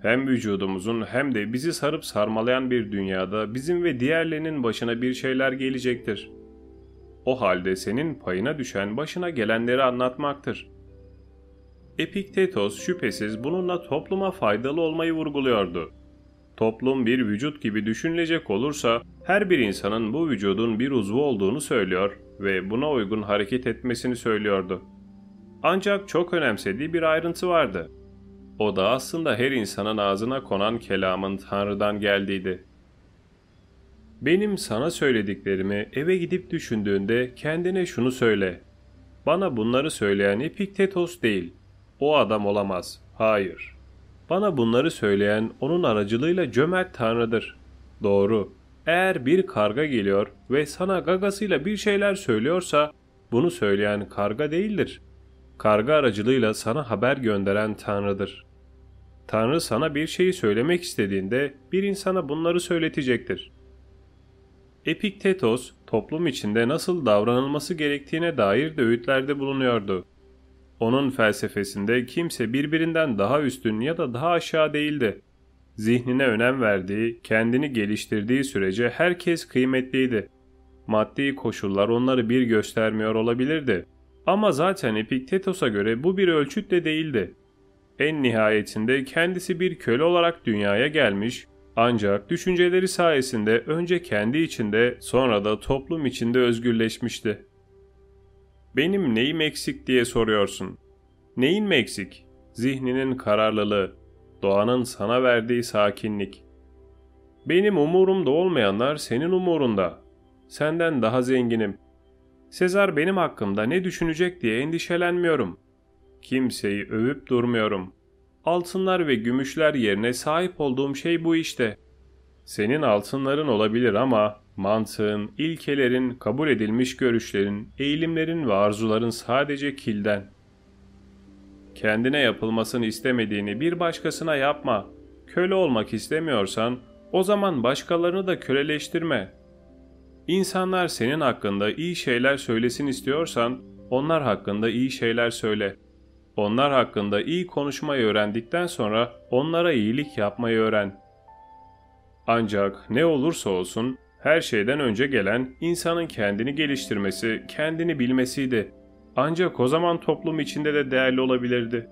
Hem vücudumuzun hem de bizi sarıp sarmalayan bir dünyada bizim ve diğerlerinin başına bir şeyler gelecektir. O halde senin payına düşen başına gelenleri anlatmaktır. Epiktetos şüphesiz bununla topluma faydalı olmayı vurguluyordu. Toplum bir vücut gibi düşünülecek olursa her bir insanın bu vücudun bir uzvu olduğunu söylüyor ve buna uygun hareket etmesini söylüyordu. Ancak çok önemsediği bir ayrıntı vardı. O da aslında her insanın ağzına konan kelamın Tanrı'dan geldiğiydi. Benim sana söylediklerimi eve gidip düşündüğünde kendine şunu söyle. Bana bunları söyleyen Epiktetos değil. O adam olamaz. Hayır. Bana bunları söyleyen onun aracılığıyla cömert tanrıdır. Doğru. Eğer bir karga geliyor ve sana gagasıyla bir şeyler söylüyorsa bunu söyleyen karga değildir. Karga aracılığıyla sana haber gönderen tanrıdır. Tanrı sana bir şeyi söylemek istediğinde bir insana bunları söyletecektir. Epiktetos toplum içinde nasıl davranılması gerektiğine dair de öğütlerde bulunuyordu. Onun felsefesinde kimse birbirinden daha üstün ya da daha aşağı değildi. Zihnine önem verdiği, kendini geliştirdiği sürece herkes kıymetliydi. Maddi koşullar onları bir göstermiyor olabilirdi. Ama zaten Epiktetos'a göre bu bir ölçüt de değildi. En nihayetinde kendisi bir köle olarak dünyaya gelmiş ancak düşünceleri sayesinde önce kendi içinde sonra da toplum içinde özgürleşmişti. Benim neyim eksik diye soruyorsun. Neyin mi eksik? Zihninin kararlılığı, doğanın sana verdiği sakinlik. Benim umurumda olmayanlar senin umurunda. Senden daha zenginim. Sezar benim hakkımda ne düşünecek diye endişelenmiyorum. Kimseyi övüp durmuyorum. Altınlar ve gümüşler yerine sahip olduğum şey bu işte. Senin altınların olabilir ama mantığın, ilkelerin, kabul edilmiş görüşlerin, eğilimlerin ve arzuların sadece kilden. Kendine yapılmasını istemediğini bir başkasına yapma. Köle olmak istemiyorsan o zaman başkalarını da köleleştirme. İnsanlar senin hakkında iyi şeyler söylesin istiyorsan onlar hakkında iyi şeyler söyle. Onlar hakkında iyi konuşmayı öğrendikten sonra onlara iyilik yapmayı öğren. Ancak ne olursa olsun her şeyden önce gelen insanın kendini geliştirmesi, kendini bilmesiydi. Ancak o zaman toplum içinde de değerli olabilirdi.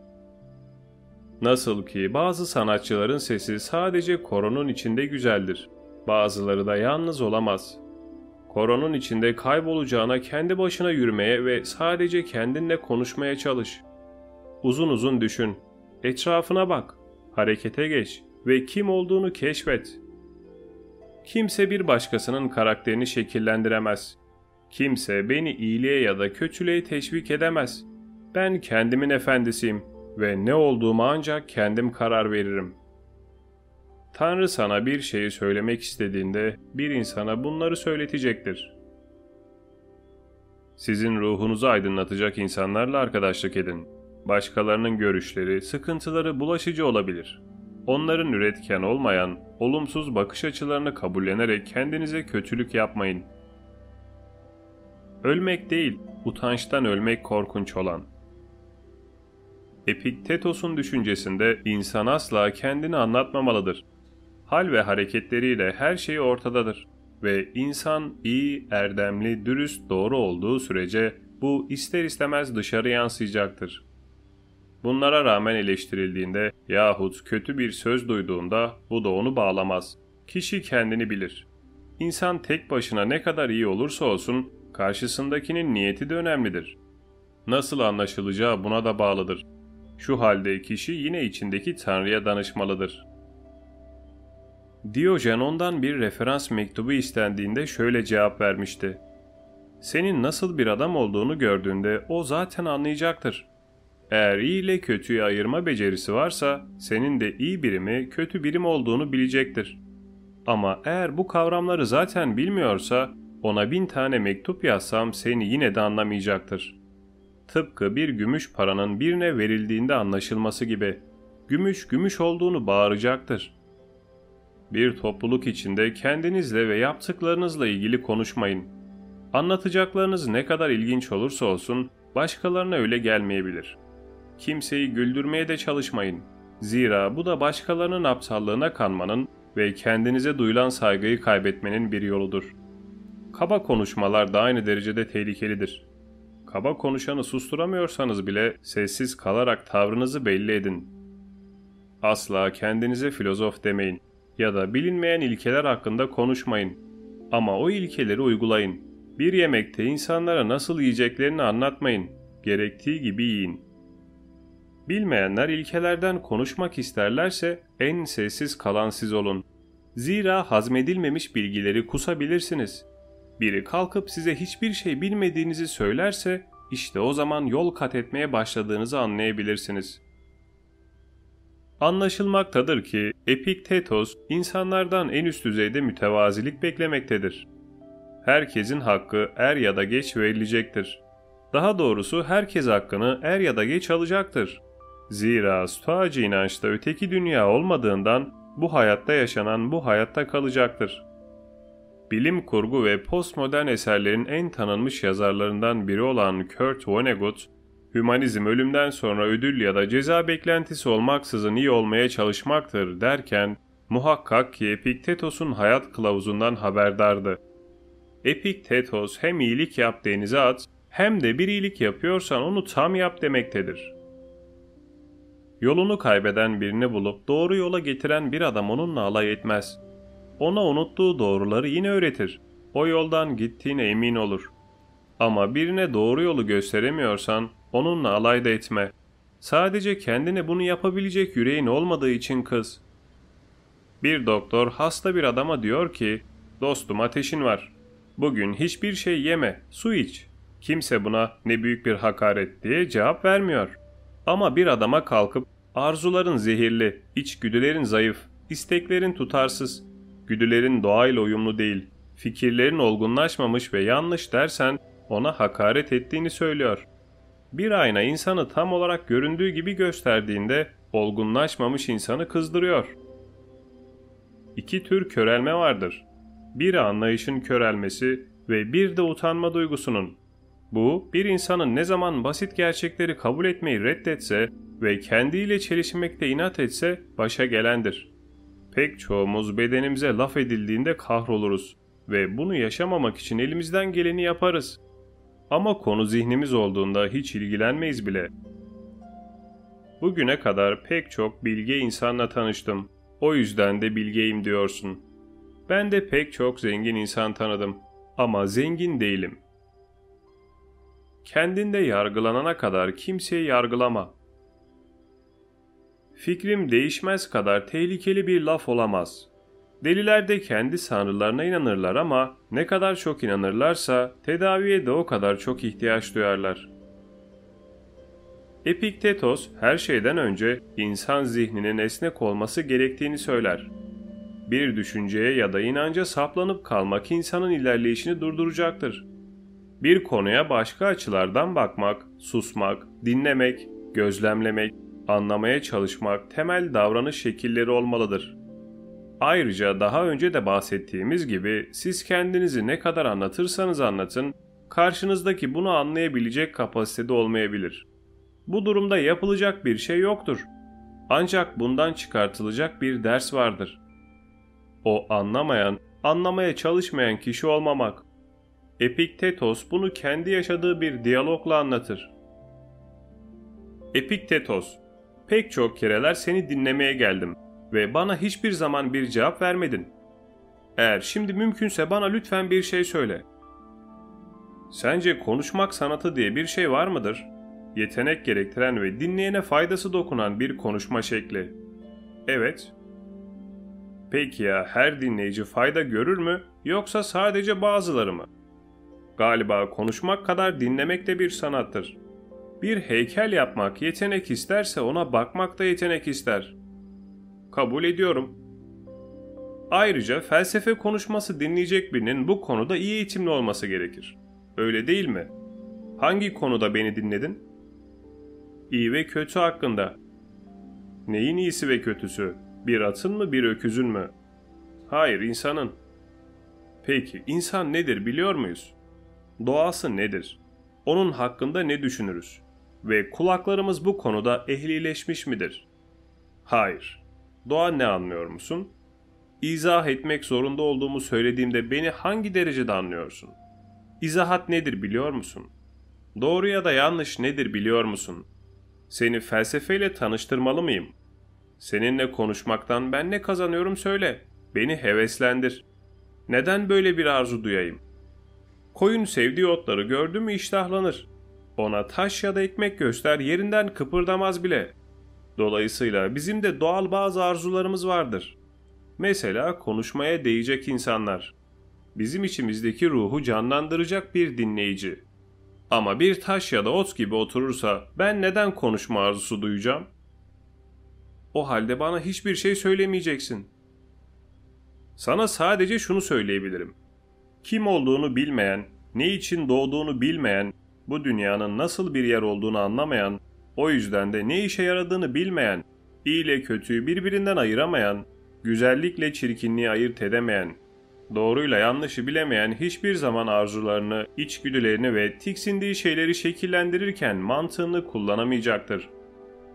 Nasıl ki bazı sanatçıların sesi sadece koronun içinde güzeldir. Bazıları da yalnız olamaz. Koronun içinde kaybolacağına kendi başına yürümeye ve sadece kendinle konuşmaya çalış. Uzun uzun düşün. Etrafına bak. Harekete geç ve kim olduğunu keşfet. Kimse bir başkasının karakterini şekillendiremez. Kimse beni iyiliğe ya da kötülüğe teşvik edemez. Ben kendimin efendisiyim ve ne olduğumu ancak kendim karar veririm. Tanrı sana bir şeyi söylemek istediğinde bir insana bunları söyletecektir. Sizin ruhunuzu aydınlatacak insanlarla arkadaşlık edin. Başkalarının görüşleri, sıkıntıları bulaşıcı olabilir. Onların üretken olmayan, olumsuz bakış açılarını kabullenerek kendinize kötülük yapmayın. Ölmek değil, utançtan ölmek korkunç olan. Epiktetos'un düşüncesinde insan asla kendini anlatmamalıdır. Hal ve hareketleriyle her şey ortadadır ve insan iyi, erdemli, dürüst, doğru olduğu sürece bu ister istemez dışarı yansıyacaktır. Bunlara rağmen eleştirildiğinde yahut kötü bir söz duyduğunda bu da onu bağlamaz. Kişi kendini bilir. İnsan tek başına ne kadar iyi olursa olsun karşısındakinin niyeti de önemlidir. Nasıl anlaşılacağı buna da bağlıdır. Şu halde kişi yine içindeki Tanrı'ya danışmalıdır. Diyojen ondan bir referans mektubu istendiğinde şöyle cevap vermişti. Senin nasıl bir adam olduğunu gördüğünde o zaten anlayacaktır. Eğer iyi ile kötüyü ayırma becerisi varsa senin de iyi birimi kötü birim olduğunu bilecektir. Ama eğer bu kavramları zaten bilmiyorsa ona bin tane mektup yazsam seni yine de anlamayacaktır. Tıpkı bir gümüş paranın birine verildiğinde anlaşılması gibi. Gümüş gümüş olduğunu bağıracaktır. Bir topluluk içinde kendinizle ve yaptıklarınızla ilgili konuşmayın. Anlatacaklarınız ne kadar ilginç olursa olsun başkalarına öyle gelmeyebilir. Kimseyi güldürmeye de çalışmayın. Zira bu da başkalarının aptallığına kanmanın ve kendinize duyulan saygıyı kaybetmenin bir yoludur. Kaba konuşmalar da aynı derecede tehlikelidir. Kaba konuşanı susturamıyorsanız bile sessiz kalarak tavrınızı belli edin. Asla kendinize filozof demeyin ya da bilinmeyen ilkeler hakkında konuşmayın. Ama o ilkeleri uygulayın. Bir yemekte insanlara nasıl yiyeceklerini anlatmayın. Gerektiği gibi yiyin. Bilmeyenler ilkelerden konuşmak isterlerse en sessiz kalan siz olun. Zira hazmedilmemiş bilgileri kusabilirsiniz. Biri kalkıp size hiçbir şey bilmediğinizi söylerse işte o zaman yol kat etmeye başladığınızı anlayabilirsiniz. Anlaşılmaktadır ki Epiktetos insanlardan en üst düzeyde mütevazilik beklemektedir. Herkesin hakkı er ya da geç verilecektir. Daha doğrusu herkes hakkını er ya da geç alacaktır. Zira stoacı inançta öteki dünya olmadığından bu hayatta yaşanan bu hayatta kalacaktır. Bilim kurgu ve postmodern eserlerin en tanınmış yazarlarından biri olan Kurt Vonnegut, hümanizm ölümden sonra ödül ya da ceza beklentisi olmaksızın iyi olmaya çalışmaktır derken, muhakkak ki Epiktetos'un hayat kılavuzundan haberdardı. Epiktetos hem iyilik yap denize at, hem de bir iyilik yapıyorsan onu tam yap demektedir. Yolunu kaybeden birini bulup doğru yola getiren bir adam onunla alay etmez. Ona unuttuğu doğruları yine öğretir. O yoldan gittiğine emin olur. Ama birine doğru yolu gösteremiyorsan onunla alay da etme. Sadece kendine bunu yapabilecek yüreğin olmadığı için kız. Bir doktor hasta bir adama diyor ki, dostum ateşin var. Bugün hiçbir şey yeme, su iç. Kimse buna ne büyük bir hakaret diye cevap vermiyor. Ama bir adama kalkıp arzuların zehirli, içgüdülerin zayıf, isteklerin tutarsız, güdülerin doğayla uyumlu değil, fikirlerin olgunlaşmamış ve yanlış dersen ona hakaret ettiğini söylüyor. Bir ayna insanı tam olarak göründüğü gibi gösterdiğinde olgunlaşmamış insanı kızdırıyor. İki tür körelme vardır. Biri anlayışın körelmesi ve bir de utanma duygusunun. Bu, bir insanın ne zaman basit gerçekleri kabul etmeyi reddetse ve kendiyle çelişmekte inat etse başa gelendir. pek çoğumuz bedenimize laf edildiğinde kahroluruz ve bunu yaşamamak için elimizden geleni yaparız. Ama konu zihnimiz olduğunda hiç ilgilenmeyiz bile. Bugüne kadar pek çok bilge insanla tanıştım. O yüzden de bilgeyim diyorsun. Ben de pek çok zengin insan tanıdım ama zengin değilim. Kendinde yargılanana kadar kimseyi yargılama. Fikrim değişmez kadar tehlikeli bir laf olamaz. Deliler de kendi sanrılarına inanırlar ama ne kadar çok inanırlarsa tedaviye de o kadar çok ihtiyaç duyarlar. Epiktetos her şeyden önce insan zihninin esnek olması gerektiğini söyler. Bir düşünceye ya da inanca saplanıp kalmak insanın ilerleyişini durduracaktır. Bir konuya başka açılardan bakmak, susmak, dinlemek, gözlemlemek, anlamaya çalışmak temel davranış şekilleri olmalıdır. Ayrıca daha önce de bahsettiğimiz gibi siz kendinizi ne kadar anlatırsanız anlatın, karşınızdaki bunu anlayabilecek kapasitede olmayabilir. Bu durumda yapılacak bir şey yoktur. Ancak bundan çıkartılacak bir ders vardır. O anlamayan, anlamaya çalışmayan kişi olmamak. Epiktetos bunu kendi yaşadığı bir diyalogla anlatır. Epiktetos, pek çok kereler seni dinlemeye geldim ve bana hiçbir zaman bir cevap vermedin. Eğer şimdi mümkünse bana lütfen bir şey söyle. Sence konuşmak sanatı diye bir şey var mıdır? Yetenek gerektiren ve dinleyene faydası dokunan bir konuşma şekli. Evet. Peki ya her dinleyici fayda görür mü yoksa sadece bazıları mı? Galiba konuşmak kadar dinlemek de bir sanattır. Bir heykel yapmak yetenek isterse ona bakmak da yetenek ister. Kabul ediyorum. Ayrıca felsefe konuşması dinleyecek birinin bu konuda iyi eğitimli olması gerekir. Öyle değil mi? Hangi konuda beni dinledin? İyi ve kötü hakkında. Neyin iyisi ve kötüsü? Bir atın mı bir öküzün mü? Hayır insanın. Peki insan nedir biliyor muyuz? Doğası nedir? Onun hakkında ne düşünürüz? Ve kulaklarımız bu konuda ehlileşmiş midir? Hayır. Doğa ne anlıyor musun? İzah etmek zorunda olduğumu söylediğimde beni hangi derecede anlıyorsun? İzahat nedir biliyor musun? Doğru ya da yanlış nedir biliyor musun? Seni felsefeyle tanıştırmalı mıyım? Seninle konuşmaktan ben ne kazanıyorum söyle. Beni heveslendir. Neden böyle bir arzu duyayım? Koyun sevdiği otları gördü mü iştahlanır. Ona taş ya da ekmek göster yerinden kıpırdamaz bile. Dolayısıyla bizim de doğal bazı arzularımız vardır. Mesela konuşmaya değecek insanlar. Bizim içimizdeki ruhu canlandıracak bir dinleyici. Ama bir taş ya da ot gibi oturursa ben neden konuşma arzusu duyacağım? O halde bana hiçbir şey söylemeyeceksin. Sana sadece şunu söyleyebilirim. Kim olduğunu bilmeyen, ne için doğduğunu bilmeyen, bu dünyanın nasıl bir yer olduğunu anlamayan, o yüzden de ne işe yaradığını bilmeyen, iyi ile kötüyü birbirinden ayıramayan, güzellikle çirkinliği ayırt edemeyen, doğruyla yanlışı bilemeyen hiçbir zaman arzularını, içgüdülerini ve tiksindiği şeyleri şekillendirirken mantığını kullanamayacaktır.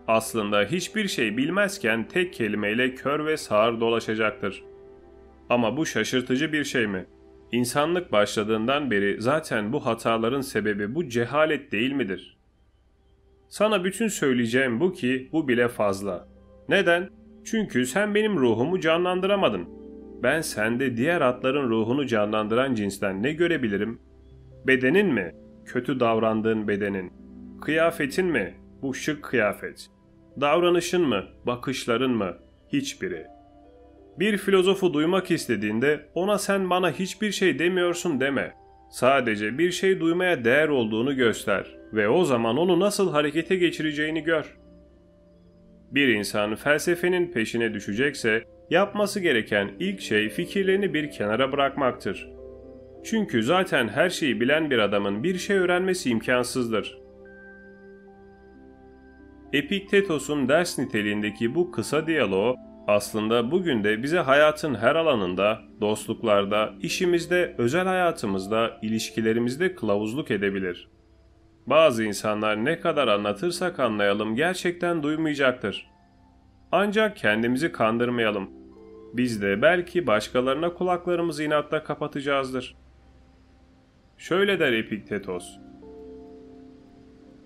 Aslında hiçbir şey bilmezken tek kelimeyle kör ve sağır dolaşacaktır. Ama bu şaşırtıcı bir şey mi? İnsanlık başladığından beri zaten bu hataların sebebi bu cehalet değil midir? Sana bütün söyleyeceğim bu ki bu bile fazla. Neden? Çünkü sen benim ruhumu canlandıramadın. Ben sende diğer atların ruhunu canlandıran cinsten ne görebilirim? Bedenin mi? Kötü davrandığın bedenin. Kıyafetin mi? Bu şık kıyafet. Davranışın mı? Bakışların mı? Hiçbiri.'' Bir filozofu duymak istediğinde ona sen bana hiçbir şey demiyorsun deme. Sadece bir şey duymaya değer olduğunu göster ve o zaman onu nasıl harekete geçireceğini gör. Bir insan felsefenin peşine düşecekse yapması gereken ilk şey fikirlerini bir kenara bırakmaktır. Çünkü zaten her şeyi bilen bir adamın bir şey öğrenmesi imkansızdır. Epiktetos'un ders niteliğindeki bu kısa diyaloğu aslında bugün de bize hayatın her alanında, dostluklarda, işimizde, özel hayatımızda, ilişkilerimizde kılavuzluk edebilir. Bazı insanlar ne kadar anlatırsak anlayalım gerçekten duymayacaktır. Ancak kendimizi kandırmayalım. Biz de belki başkalarına kulaklarımızı inatla kapatacağızdır. Şöyle der Epiktetos.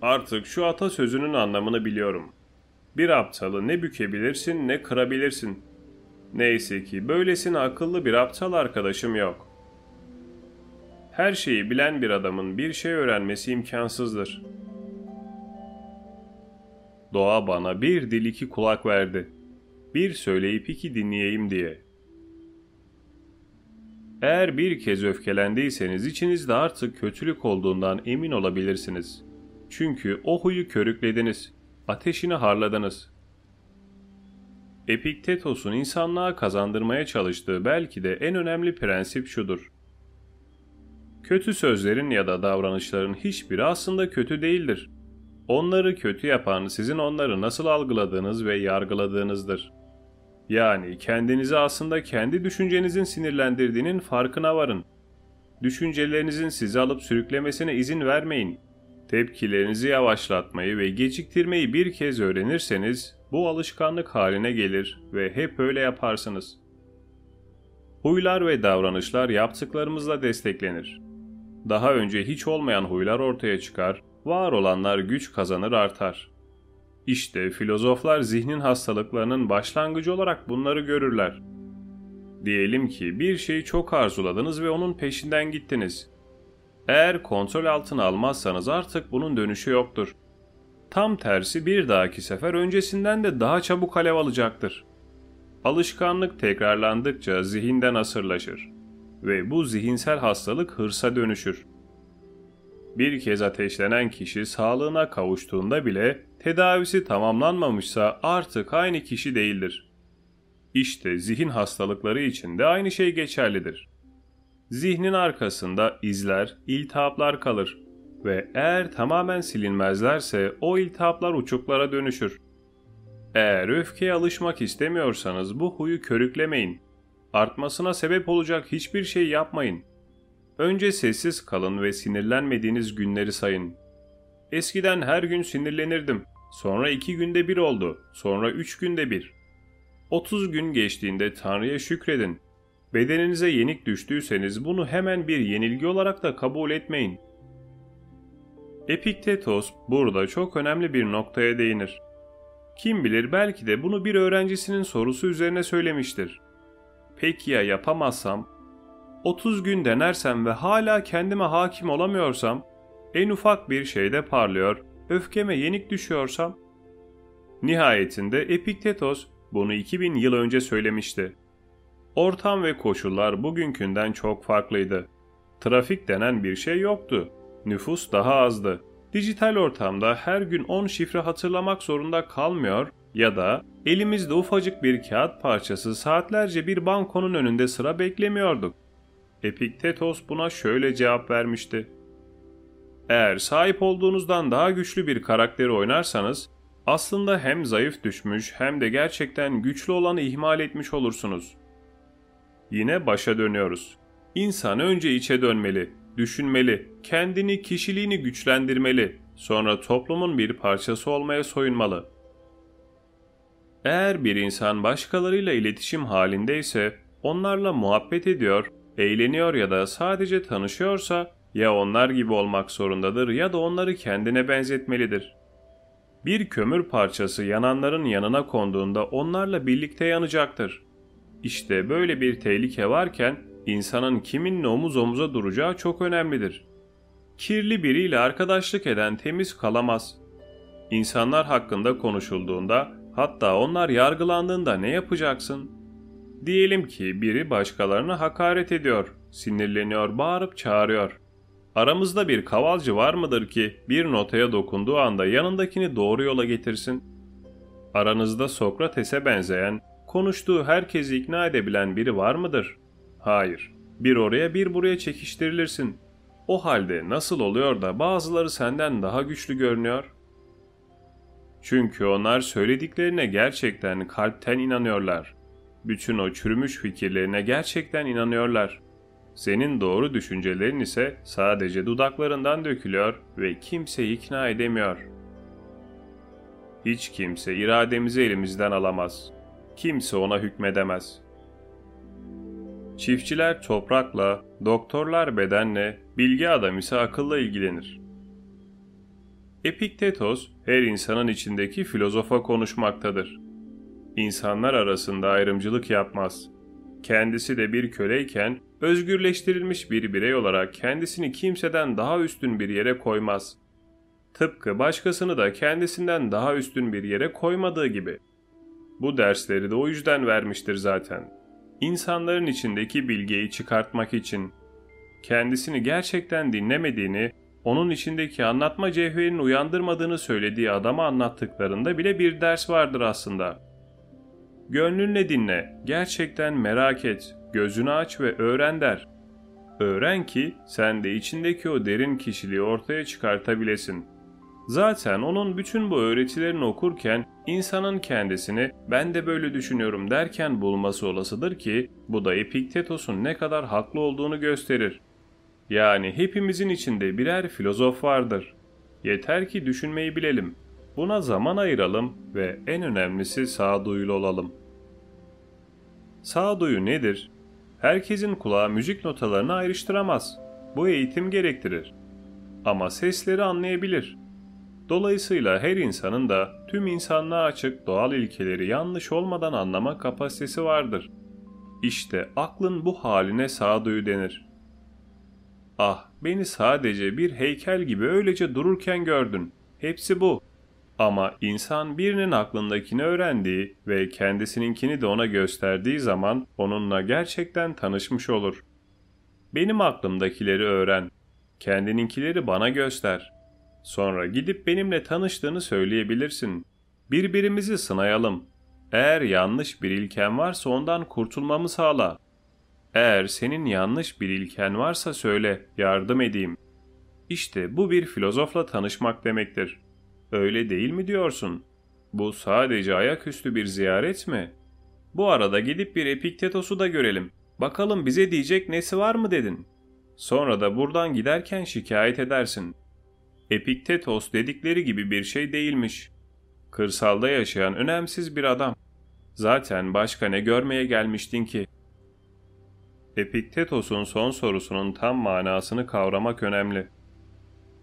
Artık şu atasözünün anlamını biliyorum. Bir aptalı ne bükebilirsin ne kırabilirsin. Neyse ki böylesine akıllı bir aptal arkadaşım yok. Her şeyi bilen bir adamın bir şey öğrenmesi imkansızdır. Doğa bana bir dil iki kulak verdi. Bir söyleyip iki dinleyeyim diye. Eğer bir kez öfkelendiyseniz içinizde artık kötülük olduğundan emin olabilirsiniz. Çünkü o huyu körüklediniz, ateşini harladınız. Epiktetos'un insanlığa kazandırmaya çalıştığı belki de en önemli prensip şudur. Kötü sözlerin ya da davranışların hiçbiri aslında kötü değildir. Onları kötü yapan sizin onları nasıl algıladığınız ve yargıladığınızdır. Yani kendinizi aslında kendi düşüncenizin sinirlendirdiğinin farkına varın. Düşüncelerinizin sizi alıp sürüklemesine izin vermeyin. Tepkilerinizi yavaşlatmayı ve geciktirmeyi bir kez öğrenirseniz bu alışkanlık haline gelir ve hep öyle yaparsınız. Huylar ve davranışlar yaptıklarımızla desteklenir. Daha önce hiç olmayan huylar ortaya çıkar, var olanlar güç kazanır artar. İşte filozoflar zihnin hastalıklarının başlangıcı olarak bunları görürler. Diyelim ki bir şeyi çok arzuladınız ve onun peşinden gittiniz. Eğer kontrol altına almazsanız artık bunun dönüşü yoktur. Tam tersi bir dahaki sefer öncesinden de daha çabuk alev alacaktır. Alışkanlık tekrarlandıkça zihinden asırlaşır ve bu zihinsel hastalık hırsa dönüşür. Bir kez ateşlenen kişi sağlığına kavuştuğunda bile tedavisi tamamlanmamışsa artık aynı kişi değildir. İşte zihin hastalıkları için de aynı şey geçerlidir. Zihnin arkasında izler, iltihaplar kalır ve eğer tamamen silinmezlerse o iltihaplar uçuklara dönüşür. Eğer öfkeye alışmak istemiyorsanız bu huyu körüklemeyin. Artmasına sebep olacak hiçbir şey yapmayın. Önce sessiz kalın ve sinirlenmediğiniz günleri sayın. Eskiden her gün sinirlenirdim. Sonra iki günde bir oldu. Sonra üç günde bir. 30 gün geçtiğinde Tanrı'ya şükredin. Bedeninize yenik düştüyseniz bunu hemen bir yenilgi olarak da kabul etmeyin. Epiktetos burada çok önemli bir noktaya değinir. Kim bilir belki de bunu bir öğrencisinin sorusu üzerine söylemiştir. Peki ya yapamazsam? 30 gün denersem ve hala kendime hakim olamıyorsam, en ufak bir şeyde parlıyor, öfkeme yenik düşüyorsam? Nihayetinde Epiktetos bunu 2000 yıl önce söylemişti. Ortam ve koşullar bugünkünden çok farklıydı. Trafik denen bir şey yoktu. Nüfus daha azdı. Dijital ortamda her gün 10 şifre hatırlamak zorunda kalmıyor ya da elimizde ufacık bir kağıt parçası saatlerce bir bankonun önünde sıra beklemiyorduk. Epiktetos buna şöyle cevap vermişti. Eğer sahip olduğunuzdan daha güçlü bir karakteri oynarsanız aslında hem zayıf düşmüş hem de gerçekten güçlü olanı ihmal etmiş olursunuz. Yine başa dönüyoruz. İnsan önce içe dönmeli, düşünmeli, kendini, kişiliğini güçlendirmeli, sonra toplumun bir parçası olmaya soyunmalı. Eğer bir insan başkalarıyla iletişim halindeyse, onlarla muhabbet ediyor, eğleniyor ya da sadece tanışıyorsa ya onlar gibi olmak zorundadır ya da onları kendine benzetmelidir. Bir kömür parçası yananların yanına konduğunda onlarla birlikte yanacaktır. İşte böyle bir tehlike varken insanın kiminle omuz omuza duracağı çok önemlidir. Kirli biriyle arkadaşlık eden temiz kalamaz. İnsanlar hakkında konuşulduğunda hatta onlar yargılandığında ne yapacaksın? Diyelim ki biri başkalarına hakaret ediyor, sinirleniyor, bağırıp çağırıyor. Aramızda bir kavalcı var mıdır ki bir notaya dokunduğu anda yanındakini doğru yola getirsin? Aranızda Sokrates'e benzeyen, konuştuğu herkesi ikna edebilen biri var mıdır? Hayır. Bir oraya bir buraya çekiştirilirsin. O halde nasıl oluyor da bazıları senden daha güçlü görünüyor? Çünkü onlar söylediklerine gerçekten kalpten inanıyorlar. Bütün o çürümüş fikirlerine gerçekten inanıyorlar. Senin doğru düşüncelerin ise sadece dudaklarından dökülüyor ve kimseyi ikna edemiyor. Hiç kimse irademizi elimizden alamaz. Kimse ona hükmedemez. çiftçiler toprakla, doktorlar bedenle, bilgi adam ise akılla ilgilenir. Epiktetos her insanın içindeki filozofa konuşmaktadır. İnsanlar arasında ayrımcılık yapmaz. Kendisi de bir köleyken özgürleştirilmiş bir birey olarak kendisini kimseden daha üstün bir yere koymaz. Tıpkı başkasını da kendisinden daha üstün bir yere koymadığı gibi. Bu dersleri de o yüzden vermiştir zaten. İnsanların içindeki bilgiyi çıkartmak için. Kendisini gerçekten dinlemediğini, onun içindeki anlatma cevherini uyandırmadığını söylediği adama anlattıklarında bile bir ders vardır aslında. Gönlünle dinle, gerçekten merak et, gözünü aç ve öğren der. Öğren ki sen de içindeki o derin kişiliği ortaya çıkartabilesin. Zaten onun bütün bu öğretilerini okurken insanın kendisini ben de böyle düşünüyorum derken bulması olasıdır ki bu da Epiktetos'un ne kadar haklı olduğunu gösterir. Yani hepimizin içinde birer filozof vardır. Yeter ki düşünmeyi bilelim. Buna zaman ayıralım ve en önemlisi sağduyulu olalım. Sağduyu nedir? Herkesin kulağı müzik notalarını ayrıştıramaz. Bu eğitim gerektirir. Ama sesleri anlayabilir. Dolayısıyla her insanın da tüm insanlığa açık doğal ilkeleri yanlış olmadan anlama kapasitesi vardır. İşte aklın bu haline sağduyu denir. Ah, beni sadece bir heykel gibi öylece dururken gördün. Hepsi bu. Ama insan birinin aklındakini öğrendiği ve kendisininkini de ona gösterdiği zaman onunla gerçekten tanışmış olur. Benim aklımdakileri öğren. Kendininkileri bana göster. Sonra gidip benimle tanıştığını söyleyebilirsin. Birbirimizi sınayalım. Eğer yanlış bir ilken varsa ondan kurtulmamı sağla. Eğer senin yanlış bir ilken varsa söyle, yardım edeyim. İşte bu bir filozofla tanışmak demektir. Öyle değil mi diyorsun? Bu sadece ayaküstü bir ziyaret mi? Bu arada gidip bir Epiktetos'u da görelim. Bakalım bize diyecek nesi var mı dedin. Sonra da buradan giderken şikayet edersin. Epiktetos dedikleri gibi bir şey değilmiş. Kırsalda yaşayan önemsiz bir adam. Zaten başka ne görmeye gelmiştin ki? Epiktetos'un son sorusunun tam manasını kavramak önemli.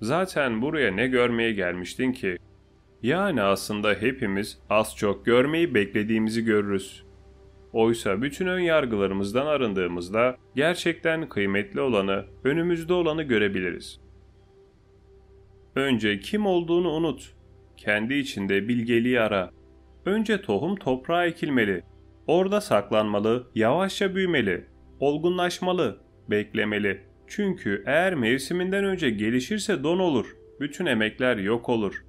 Zaten buraya ne görmeye gelmiştin ki? Yani aslında hepimiz az çok görmeyi beklediğimizi görürüz. Oysa bütün ön yargılarımızdan arındığımızda gerçekten kıymetli olanı, önümüzde olanı görebiliriz. Önce kim olduğunu unut. Kendi içinde bilgeliği ara. Önce tohum toprağa ekilmeli. Orada saklanmalı, yavaşça büyümeli, olgunlaşmalı, beklemeli. Çünkü eğer mevsiminden önce gelişirse don olur, bütün emekler yok olur.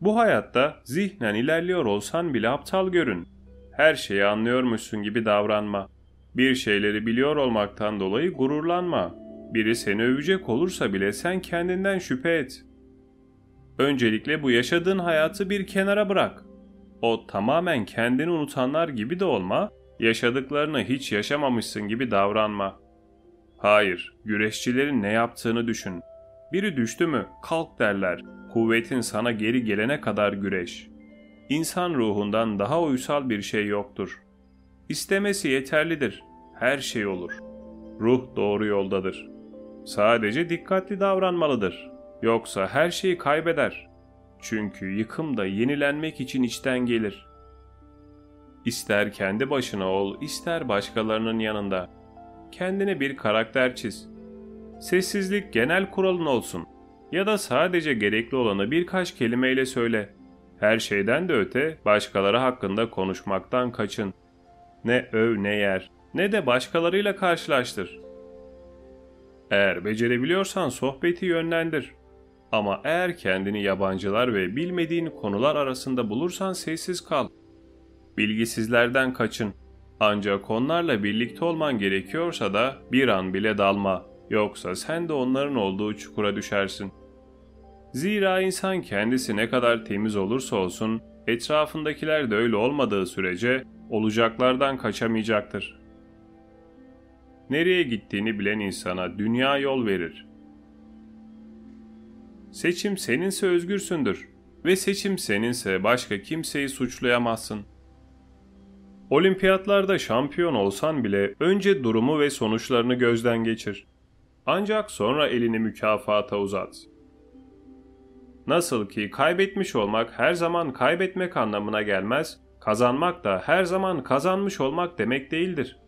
Bu hayatta zihnen ilerliyor olsan bile aptal görün. Her şeyi anlıyormuşsun gibi davranma. Bir şeyleri biliyor olmaktan dolayı gururlanma. Biri seni övecek olursa bile sen kendinden şüphe et. Öncelikle bu yaşadığın hayatı bir kenara bırak. O tamamen kendini unutanlar gibi de olma, yaşadıklarını hiç yaşamamışsın gibi davranma. Hayır, güreşçilerin ne yaptığını düşün. Biri düştü mü kalk derler. Kuvvetin sana geri gelene kadar güreş. İnsan ruhundan daha uysal bir şey yoktur. İstemesi yeterlidir. Her şey olur. Ruh doğru yoldadır. Sadece dikkatli davranmalıdır. Yoksa her şeyi kaybeder. Çünkü yıkım da yenilenmek için içten gelir. İster kendi başına ol, ister başkalarının yanında. Kendine bir karakter çiz. Sessizlik genel kuralın olsun. Ya da sadece gerekli olanı birkaç kelimeyle söyle. Her şeyden de öte başkaları hakkında konuşmaktan kaçın. Ne öv ne yer, ne de başkalarıyla karşılaştır. Eğer becerebiliyorsan sohbeti yönlendir. Ama eğer kendini yabancılar ve bilmediğin konular arasında bulursan sessiz kal. Bilgisizlerden kaçın. Ancak onlarla birlikte olman gerekiyorsa da bir an bile dalma. Yoksa sen de onların olduğu çukura düşersin. Zira insan kendisi ne kadar temiz olursa olsun, etrafındakiler de öyle olmadığı sürece olacaklardan kaçamayacaktır. Nereye gittiğini bilen insana dünya yol verir. Seçim seninse özgürsündür ve seçim seninse başka kimseyi suçlayamazsın. Olimpiyatlarda şampiyon olsan bile önce durumu ve sonuçlarını gözden geçir. Ancak sonra elini mükafata uzat. Nasıl ki kaybetmiş olmak her zaman kaybetmek anlamına gelmez, kazanmak da her zaman kazanmış olmak demek değildir.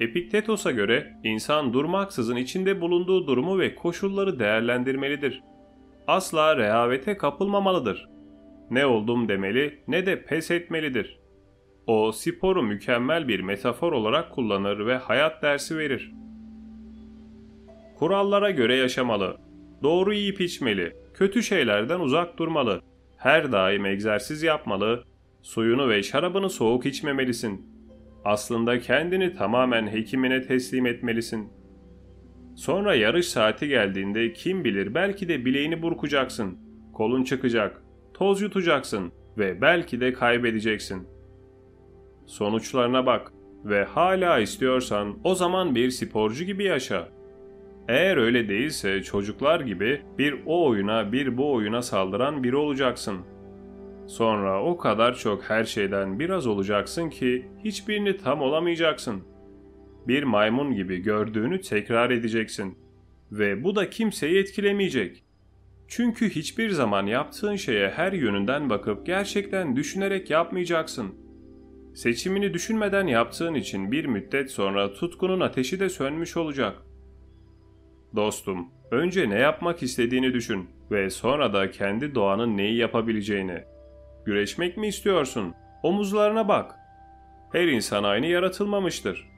Epiktetos'a göre insan durmaksızın içinde bulunduğu durumu ve koşulları değerlendirmelidir. Asla rehavete kapılmamalıdır. Ne oldum demeli ne de pes etmelidir. O sporu mükemmel bir metafor olarak kullanır ve hayat dersi verir. Kurallara göre yaşamalı, doğru yiyip içmeli, kötü şeylerden uzak durmalı, her daim egzersiz yapmalı, suyunu ve şarabını soğuk içmemelisin. Aslında kendini tamamen hekimine teslim etmelisin. Sonra yarış saati geldiğinde kim bilir belki de bileğini burkacaksın, kolun çıkacak, toz yutacaksın ve belki de kaybedeceksin. Sonuçlarına bak ve hala istiyorsan o zaman bir sporcu gibi yaşa. Eğer öyle değilse çocuklar gibi bir o oyuna bir bu oyuna saldıran biri olacaksın. Sonra o kadar çok her şeyden biraz olacaksın ki hiçbirini tam olamayacaksın. Bir maymun gibi gördüğünü tekrar edeceksin. Ve bu da kimseyi etkilemeyecek. Çünkü hiçbir zaman yaptığın şeye her yönünden bakıp gerçekten düşünerek yapmayacaksın. Seçimini düşünmeden yaptığın için bir müddet sonra tutkunun ateşi de sönmüş olacak. Dostum, önce ne yapmak istediğini düşün ve sonra da kendi doğanın neyi yapabileceğini. Güreşmek mi istiyorsun? Omuzlarına bak. Her insan aynı yaratılmamıştır.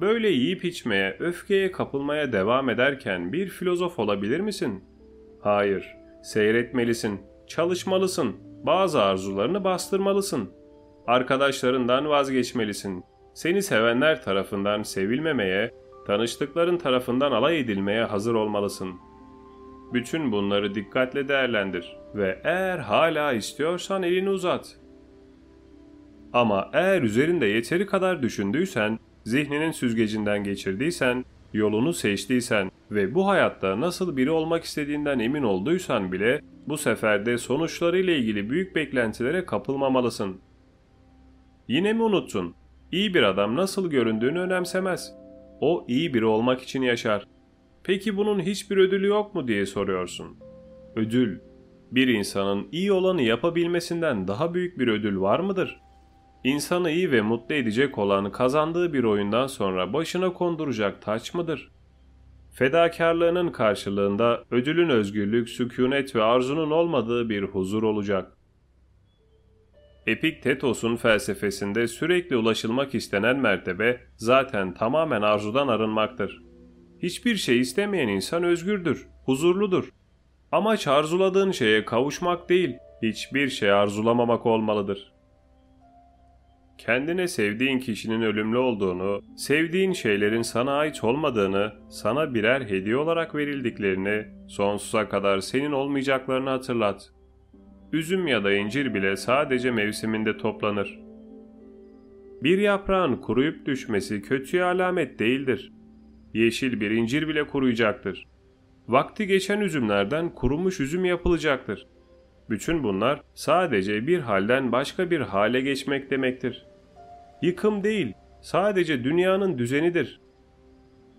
Böyle yiyip içmeye, öfkeye kapılmaya devam ederken bir filozof olabilir misin? Hayır, seyretmelisin, çalışmalısın, bazı arzularını bastırmalısın. Arkadaşlarından vazgeçmelisin. Seni sevenler tarafından sevilmemeye, tanıştıkların tarafından alay edilmeye hazır olmalısın. Bütün bunları dikkatle değerlendir ve eğer hala istiyorsan elini uzat. Ama eğer üzerinde yeteri kadar düşündüysen, zihninin süzgecinden geçirdiysen, yolunu seçtiysen ve bu hayatta nasıl biri olmak istediğinden emin olduysan bile bu sefer de sonuçlarıyla ilgili büyük beklentilere kapılmamalısın. Yine mi unuttun? İyi bir adam nasıl göründüğünü önemsemez. O iyi biri olmak için yaşar. Peki bunun hiçbir ödülü yok mu diye soruyorsun. Ödül. Bir insanın iyi olanı yapabilmesinden daha büyük bir ödül var mıdır? İnsanı iyi ve mutlu edecek olan kazandığı bir oyundan sonra başına konduracak taç mıdır? Fedakarlığının karşılığında ödülün özgürlük, sükunet ve arzunun olmadığı bir huzur olacak. Epiktetos'un felsefesinde sürekli ulaşılmak istenen mertebe zaten tamamen arzudan arınmaktır. Hiçbir şey istemeyen insan özgürdür, huzurludur. Amaç arzuladığın şeye kavuşmak değil, hiçbir şey arzulamamak olmalıdır. Kendine sevdiğin kişinin ölümlü olduğunu, sevdiğin şeylerin sana ait olmadığını, sana birer hediye olarak verildiklerini, sonsuza kadar senin olmayacaklarını hatırlat. Üzüm ya da incir bile sadece mevsiminde toplanır. Bir yaprağın kuruyup düşmesi kötüye alamet değildir. Yeşil bir incir bile kuruyacaktır. Vakti geçen üzümlerden kurumuş üzüm yapılacaktır. Bütün bunlar sadece bir halden başka bir hale geçmek demektir. Yıkım değil, sadece dünyanın düzenidir.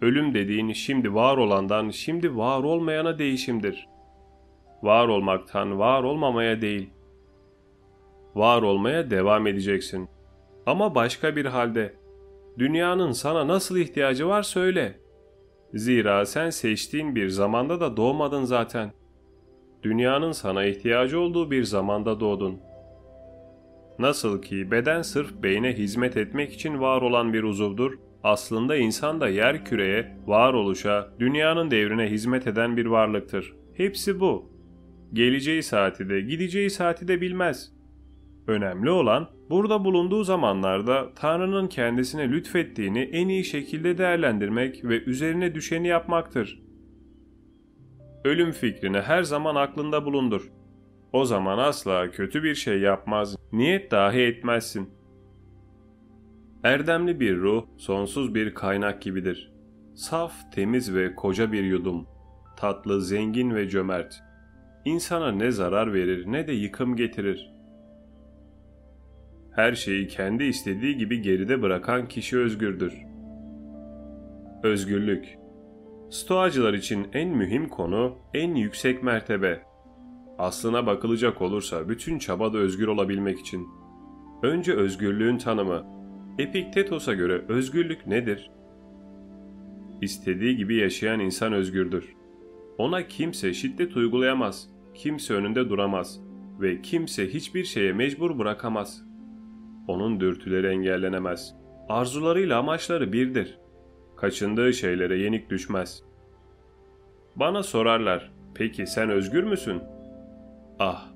Ölüm dediğin şimdi var olandan şimdi var olmayana değişimdir. Var olmaktan var olmamaya değil. Var olmaya devam edeceksin. Ama başka bir halde. Dünyanın sana nasıl ihtiyacı var söyle. Zira sen seçtiğin bir zamanda da doğmadın zaten. Dünyanın sana ihtiyacı olduğu bir zamanda doğdun. Nasıl ki beden sırf beyne hizmet etmek için var olan bir uzuvdur, aslında insan da yer küreye, varoluşa, dünyanın devrine hizmet eden bir varlıktır. Hepsi bu. Geleceği saati de gideceği saati de bilmez. Önemli olan burada bulunduğu zamanlarda Tanrı'nın kendisine lütfettiğini en iyi şekilde değerlendirmek ve üzerine düşeni yapmaktır. Ölüm fikrini her zaman aklında bulundur. O zaman asla kötü bir şey yapmaz, niyet dahi etmezsin. Erdemli bir ruh, sonsuz bir kaynak gibidir. Saf, temiz ve koca bir yudum. Tatlı, zengin ve cömert insana ne zarar verir ne de yıkım getirir. Her şeyi kendi istediği gibi geride bırakan kişi özgürdür. Özgürlük Stoacılar için en mühim konu en yüksek mertebe. Aslına bakılacak olursa bütün çaba da özgür olabilmek için. Önce özgürlüğün tanımı. Epiktetos'a göre özgürlük nedir? İstediği gibi yaşayan insan özgürdür. Ona kimse şiddet uygulayamaz, kimse önünde duramaz ve kimse hiçbir şeye mecbur bırakamaz. Onun dürtüleri engellenemez. Arzularıyla amaçları birdir. Kaçındığı şeylere yenik düşmez. Bana sorarlar, peki sen özgür müsün? Ah,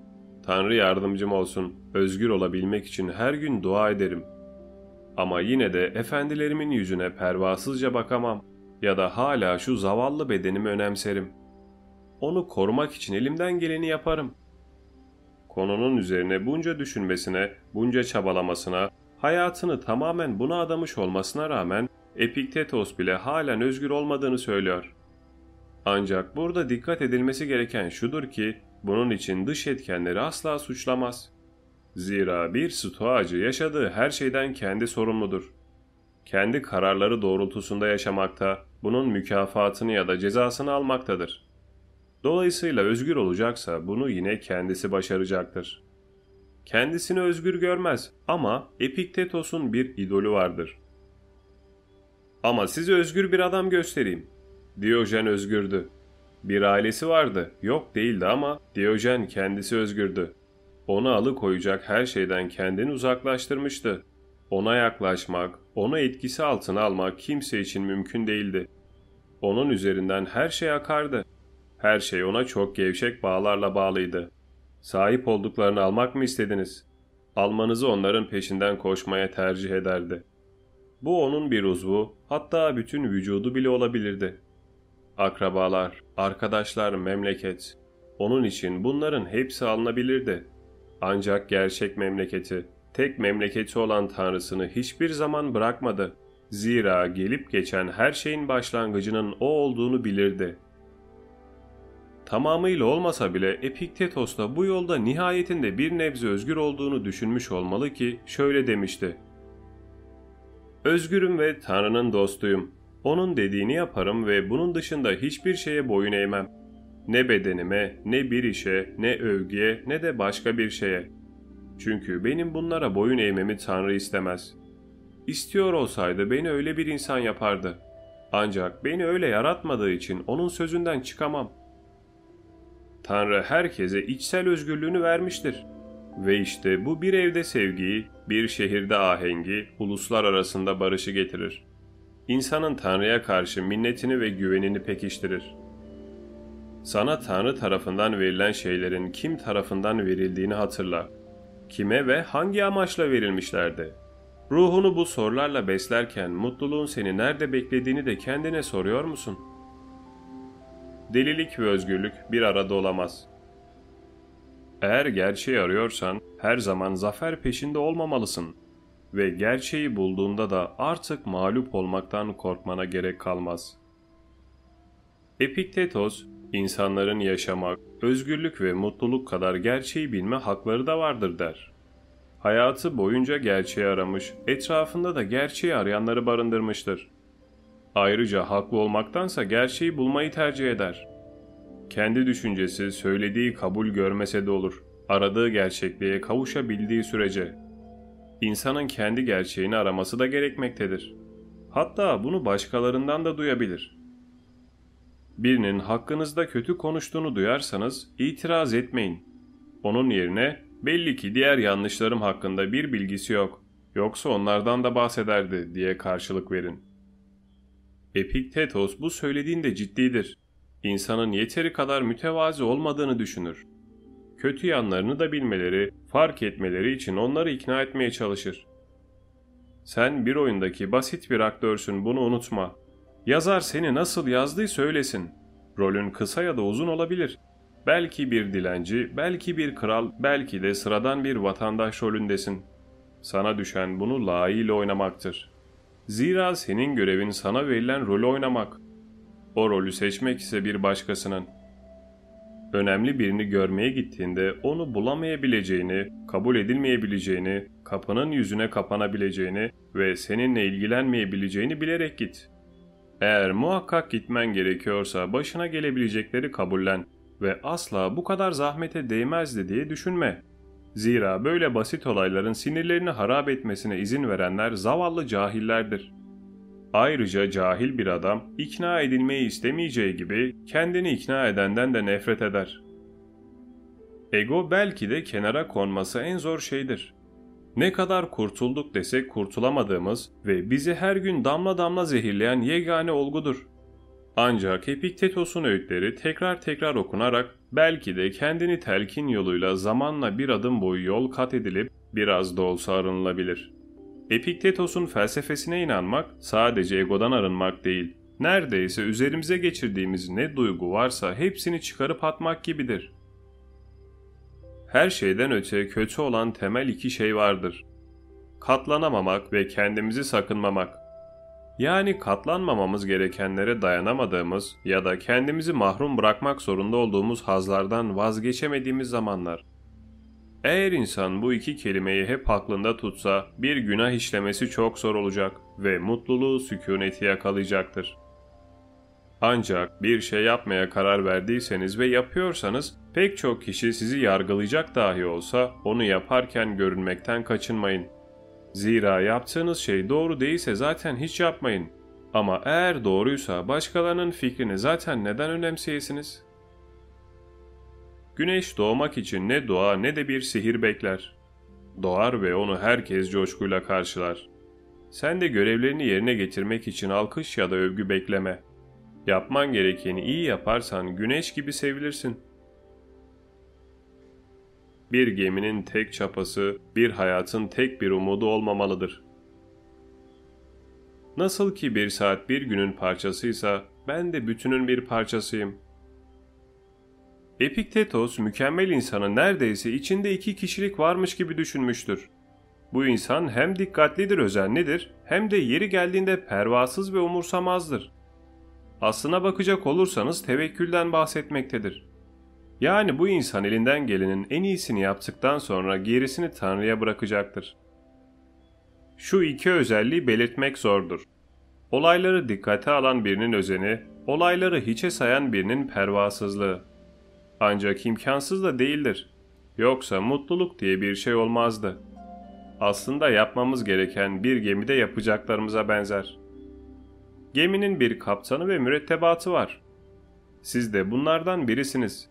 Tanrı yardımcım olsun, özgür olabilmek için her gün dua ederim. Ama yine de efendilerimin yüzüne pervasızca bakamam ya da hala şu zavallı bedenimi önemserim. Onu korumak için elimden geleni yaparım. Konunun üzerine bunca düşünmesine, bunca çabalamasına, hayatını tamamen buna adamış olmasına rağmen Epiktetos bile halen özgür olmadığını söylüyor. Ancak burada dikkat edilmesi gereken şudur ki bunun için dış etkenleri asla suçlamaz. Zira bir stoacı yaşadığı her şeyden kendi sorumludur. Kendi kararları doğrultusunda yaşamakta, bunun mükafatını ya da cezasını almaktadır. Dolayısıyla özgür olacaksa bunu yine kendisi başaracaktır. Kendisini özgür görmez ama Epiktetos'un bir idolü vardır. Ama size özgür bir adam göstereyim. Diyojen özgürdü. Bir ailesi vardı, yok değildi ama Diyojen kendisi özgürdü. Onu alıkoyacak her şeyden kendini uzaklaştırmıştı. Ona yaklaşmak, onu etkisi altına almak kimse için mümkün değildi. Onun üzerinden her şey akardı. Her şey ona çok gevşek bağlarla bağlıydı. Sahip olduklarını almak mı istediniz? Almanızı onların peşinden koşmaya tercih ederdi. Bu onun bir uzvu, hatta bütün vücudu bile olabilirdi. Akrabalar, arkadaşlar, memleket. Onun için bunların hepsi alınabilirdi. Ancak gerçek memleketi, tek memleketi olan Tanrısını hiçbir zaman bırakmadı. Zira gelip geçen her şeyin başlangıcının o olduğunu bilirdi. Tamamıyla olmasa bile Epiktetos da bu yolda nihayetinde bir nebze özgür olduğunu düşünmüş olmalı ki şöyle demişti. Özgürüm ve Tanrı'nın dostuyum. Onun dediğini yaparım ve bunun dışında hiçbir şeye boyun eğmem. Ne bedenime, ne bir işe, ne övgüye, ne de başka bir şeye. Çünkü benim bunlara boyun eğmemi Tanrı istemez. İstiyor olsaydı beni öyle bir insan yapardı. Ancak beni öyle yaratmadığı için onun sözünden çıkamam. Tanrı herkese içsel özgürlüğünü vermiştir. Ve işte bu bir evde sevgiyi, bir şehirde ahengi, uluslar arasında barışı getirir. İnsanın Tanrı'ya karşı minnetini ve güvenini pekiştirir. Sana Tanrı tarafından verilen şeylerin kim tarafından verildiğini hatırla. Kime ve hangi amaçla verilmişlerdi? Ruhunu bu sorularla beslerken mutluluğun seni nerede beklediğini de kendine soruyor musun? Delilik ve özgürlük bir arada olamaz. Eğer gerçeği arıyorsan her zaman zafer peşinde olmamalısın ve gerçeği bulduğunda da artık mağlup olmaktan korkmana gerek kalmaz. Epiktetos, insanların yaşamak, özgürlük ve mutluluk kadar gerçeği bilme hakları da vardır der. Hayatı boyunca gerçeği aramış, etrafında da gerçeği arayanları barındırmıştır. Ayrıca haklı olmaktansa gerçeği bulmayı tercih eder. Kendi düşüncesi, söylediği kabul görmese de olur. Aradığı gerçekliğe kavuşabildiği sürece. İnsanın kendi gerçeğini araması da gerekmektedir. Hatta bunu başkalarından da duyabilir. Birinin hakkınızda kötü konuştuğunu duyarsanız itiraz etmeyin. Onun yerine belli ki diğer yanlışlarım hakkında bir bilgisi yok. Yoksa onlardan da bahsederdi diye karşılık verin. Epiktetos bu söylediğinde ciddidir insanın yeteri kadar mütevazi olmadığını düşünür. Kötü yanlarını da bilmeleri, fark etmeleri için onları ikna etmeye çalışır. Sen bir oyundaki basit bir aktörsün bunu unutma. Yazar seni nasıl yazdığı söylesin. Rolün kısa ya da uzun olabilir. Belki bir dilenci, belki bir kral, belki de sıradan bir vatandaş rolündesin. Sana düşen bunu layığıyla oynamaktır. Zira senin görevin sana verilen rolü oynamak. O rolü seçmek ise bir başkasının. Önemli birini görmeye gittiğinde onu bulamayabileceğini, kabul edilmeyebileceğini, kapının yüzüne kapanabileceğini ve seninle ilgilenmeyebileceğini bilerek git. Eğer muhakkak gitmen gerekiyorsa başına gelebilecekleri kabullen ve asla bu kadar zahmete değmezdi diye düşünme. Zira böyle basit olayların sinirlerini harap etmesine izin verenler zavallı cahillerdir. Ayrıca cahil bir adam ikna edilmeyi istemeyeceği gibi kendini ikna edenden de nefret eder. Ego belki de kenara konması en zor şeydir. Ne kadar kurtulduk desek kurtulamadığımız ve bizi her gün damla damla zehirleyen yegane olgudur. Ancak Epiktetos'un öğütleri tekrar tekrar okunarak belki de kendini telkin yoluyla zamanla bir adım boyu yol kat edilip biraz da olsa arınılabilir. Epiktetos'un felsefesine inanmak sadece egodan arınmak değil, neredeyse üzerimize geçirdiğimiz ne duygu varsa hepsini çıkarıp atmak gibidir. Her şeyden öte kötü olan temel iki şey vardır. Katlanamamak ve kendimizi sakınmamak. Yani katlanmamamız gerekenlere dayanamadığımız ya da kendimizi mahrum bırakmak zorunda olduğumuz hazlardan vazgeçemediğimiz zamanlar. Eğer insan bu iki kelimeyi hep aklında tutsa bir günah işlemesi çok zor olacak ve mutluluğu sükuneti yakalayacaktır. Ancak bir şey yapmaya karar verdiyseniz ve yapıyorsanız pek çok kişi sizi yargılayacak dahi olsa onu yaparken görünmekten kaçınmayın. Zira yaptığınız şey doğru değilse zaten hiç yapmayın. Ama eğer doğruysa başkalarının fikrini zaten neden önemseyesiniz? Güneş doğmak için ne dua ne de bir sihir bekler. Doğar ve onu herkes coşkuyla karşılar. Sen de görevlerini yerine getirmek için alkış ya da övgü bekleme. Yapman gerekeni iyi yaparsan güneş gibi sevilirsin. Bir geminin tek çapası, bir hayatın tek bir umudu olmamalıdır. Nasıl ki bir saat bir günün parçasıysa, ben de bütünün bir parçasıyım. Epiktetos mükemmel insanı neredeyse içinde iki kişilik varmış gibi düşünmüştür. Bu insan hem dikkatlidir özenlidir hem de yeri geldiğinde pervasız ve umursamazdır. Aslına bakacak olursanız tevekkülden bahsetmektedir. Yani bu insan elinden gelenin en iyisini yaptıktan sonra gerisini Tanrı'ya bırakacaktır. Şu iki özelliği belirtmek zordur. Olayları dikkate alan birinin özeni, olayları hiçe sayan birinin pervasızlığı. Ancak imkansız da değildir. Yoksa mutluluk diye bir şey olmazdı. Aslında yapmamız gereken bir gemide yapacaklarımıza benzer. Geminin bir kaptanı ve mürettebatı var. Siz de bunlardan birisiniz.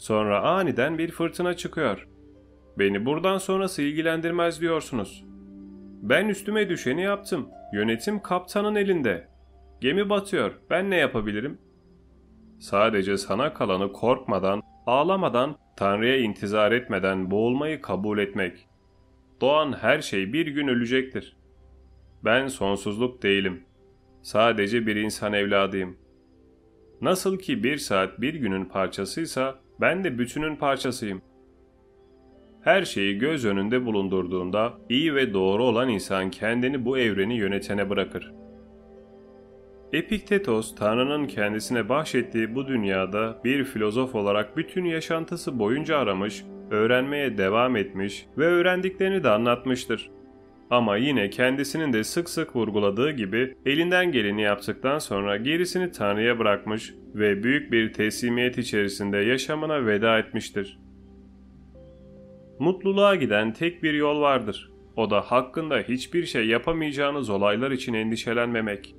Sonra aniden bir fırtına çıkıyor. Beni buradan sonrası ilgilendirmez diyorsunuz. Ben üstüme düşeni yaptım. Yönetim kaptanın elinde. Gemi batıyor. Ben ne yapabilirim? Sadece sana kalanı korkmadan, ağlamadan, Tanrı'ya intizar etmeden boğulmayı kabul etmek. Doğan her şey bir gün ölecektir. Ben sonsuzluk değilim. Sadece bir insan evladıyım. Nasıl ki bir saat bir günün parçasıysa ben de bütünün parçasıyım. Her şeyi göz önünde bulundurduğunda iyi ve doğru olan insan kendini bu evreni yönetene bırakır. Epiktetos, Tanrı'nın kendisine bahşettiği bu dünyada bir filozof olarak bütün yaşantısı boyunca aramış, öğrenmeye devam etmiş ve öğrendiklerini de anlatmıştır. Ama yine kendisinin de sık sık vurguladığı gibi elinden geleni yaptıktan sonra gerisini Tanrı'ya bırakmış ve büyük bir teslimiyet içerisinde yaşamına veda etmiştir. Mutluluğa giden tek bir yol vardır. O da hakkında hiçbir şey yapamayacağınız olaylar için endişelenmemek.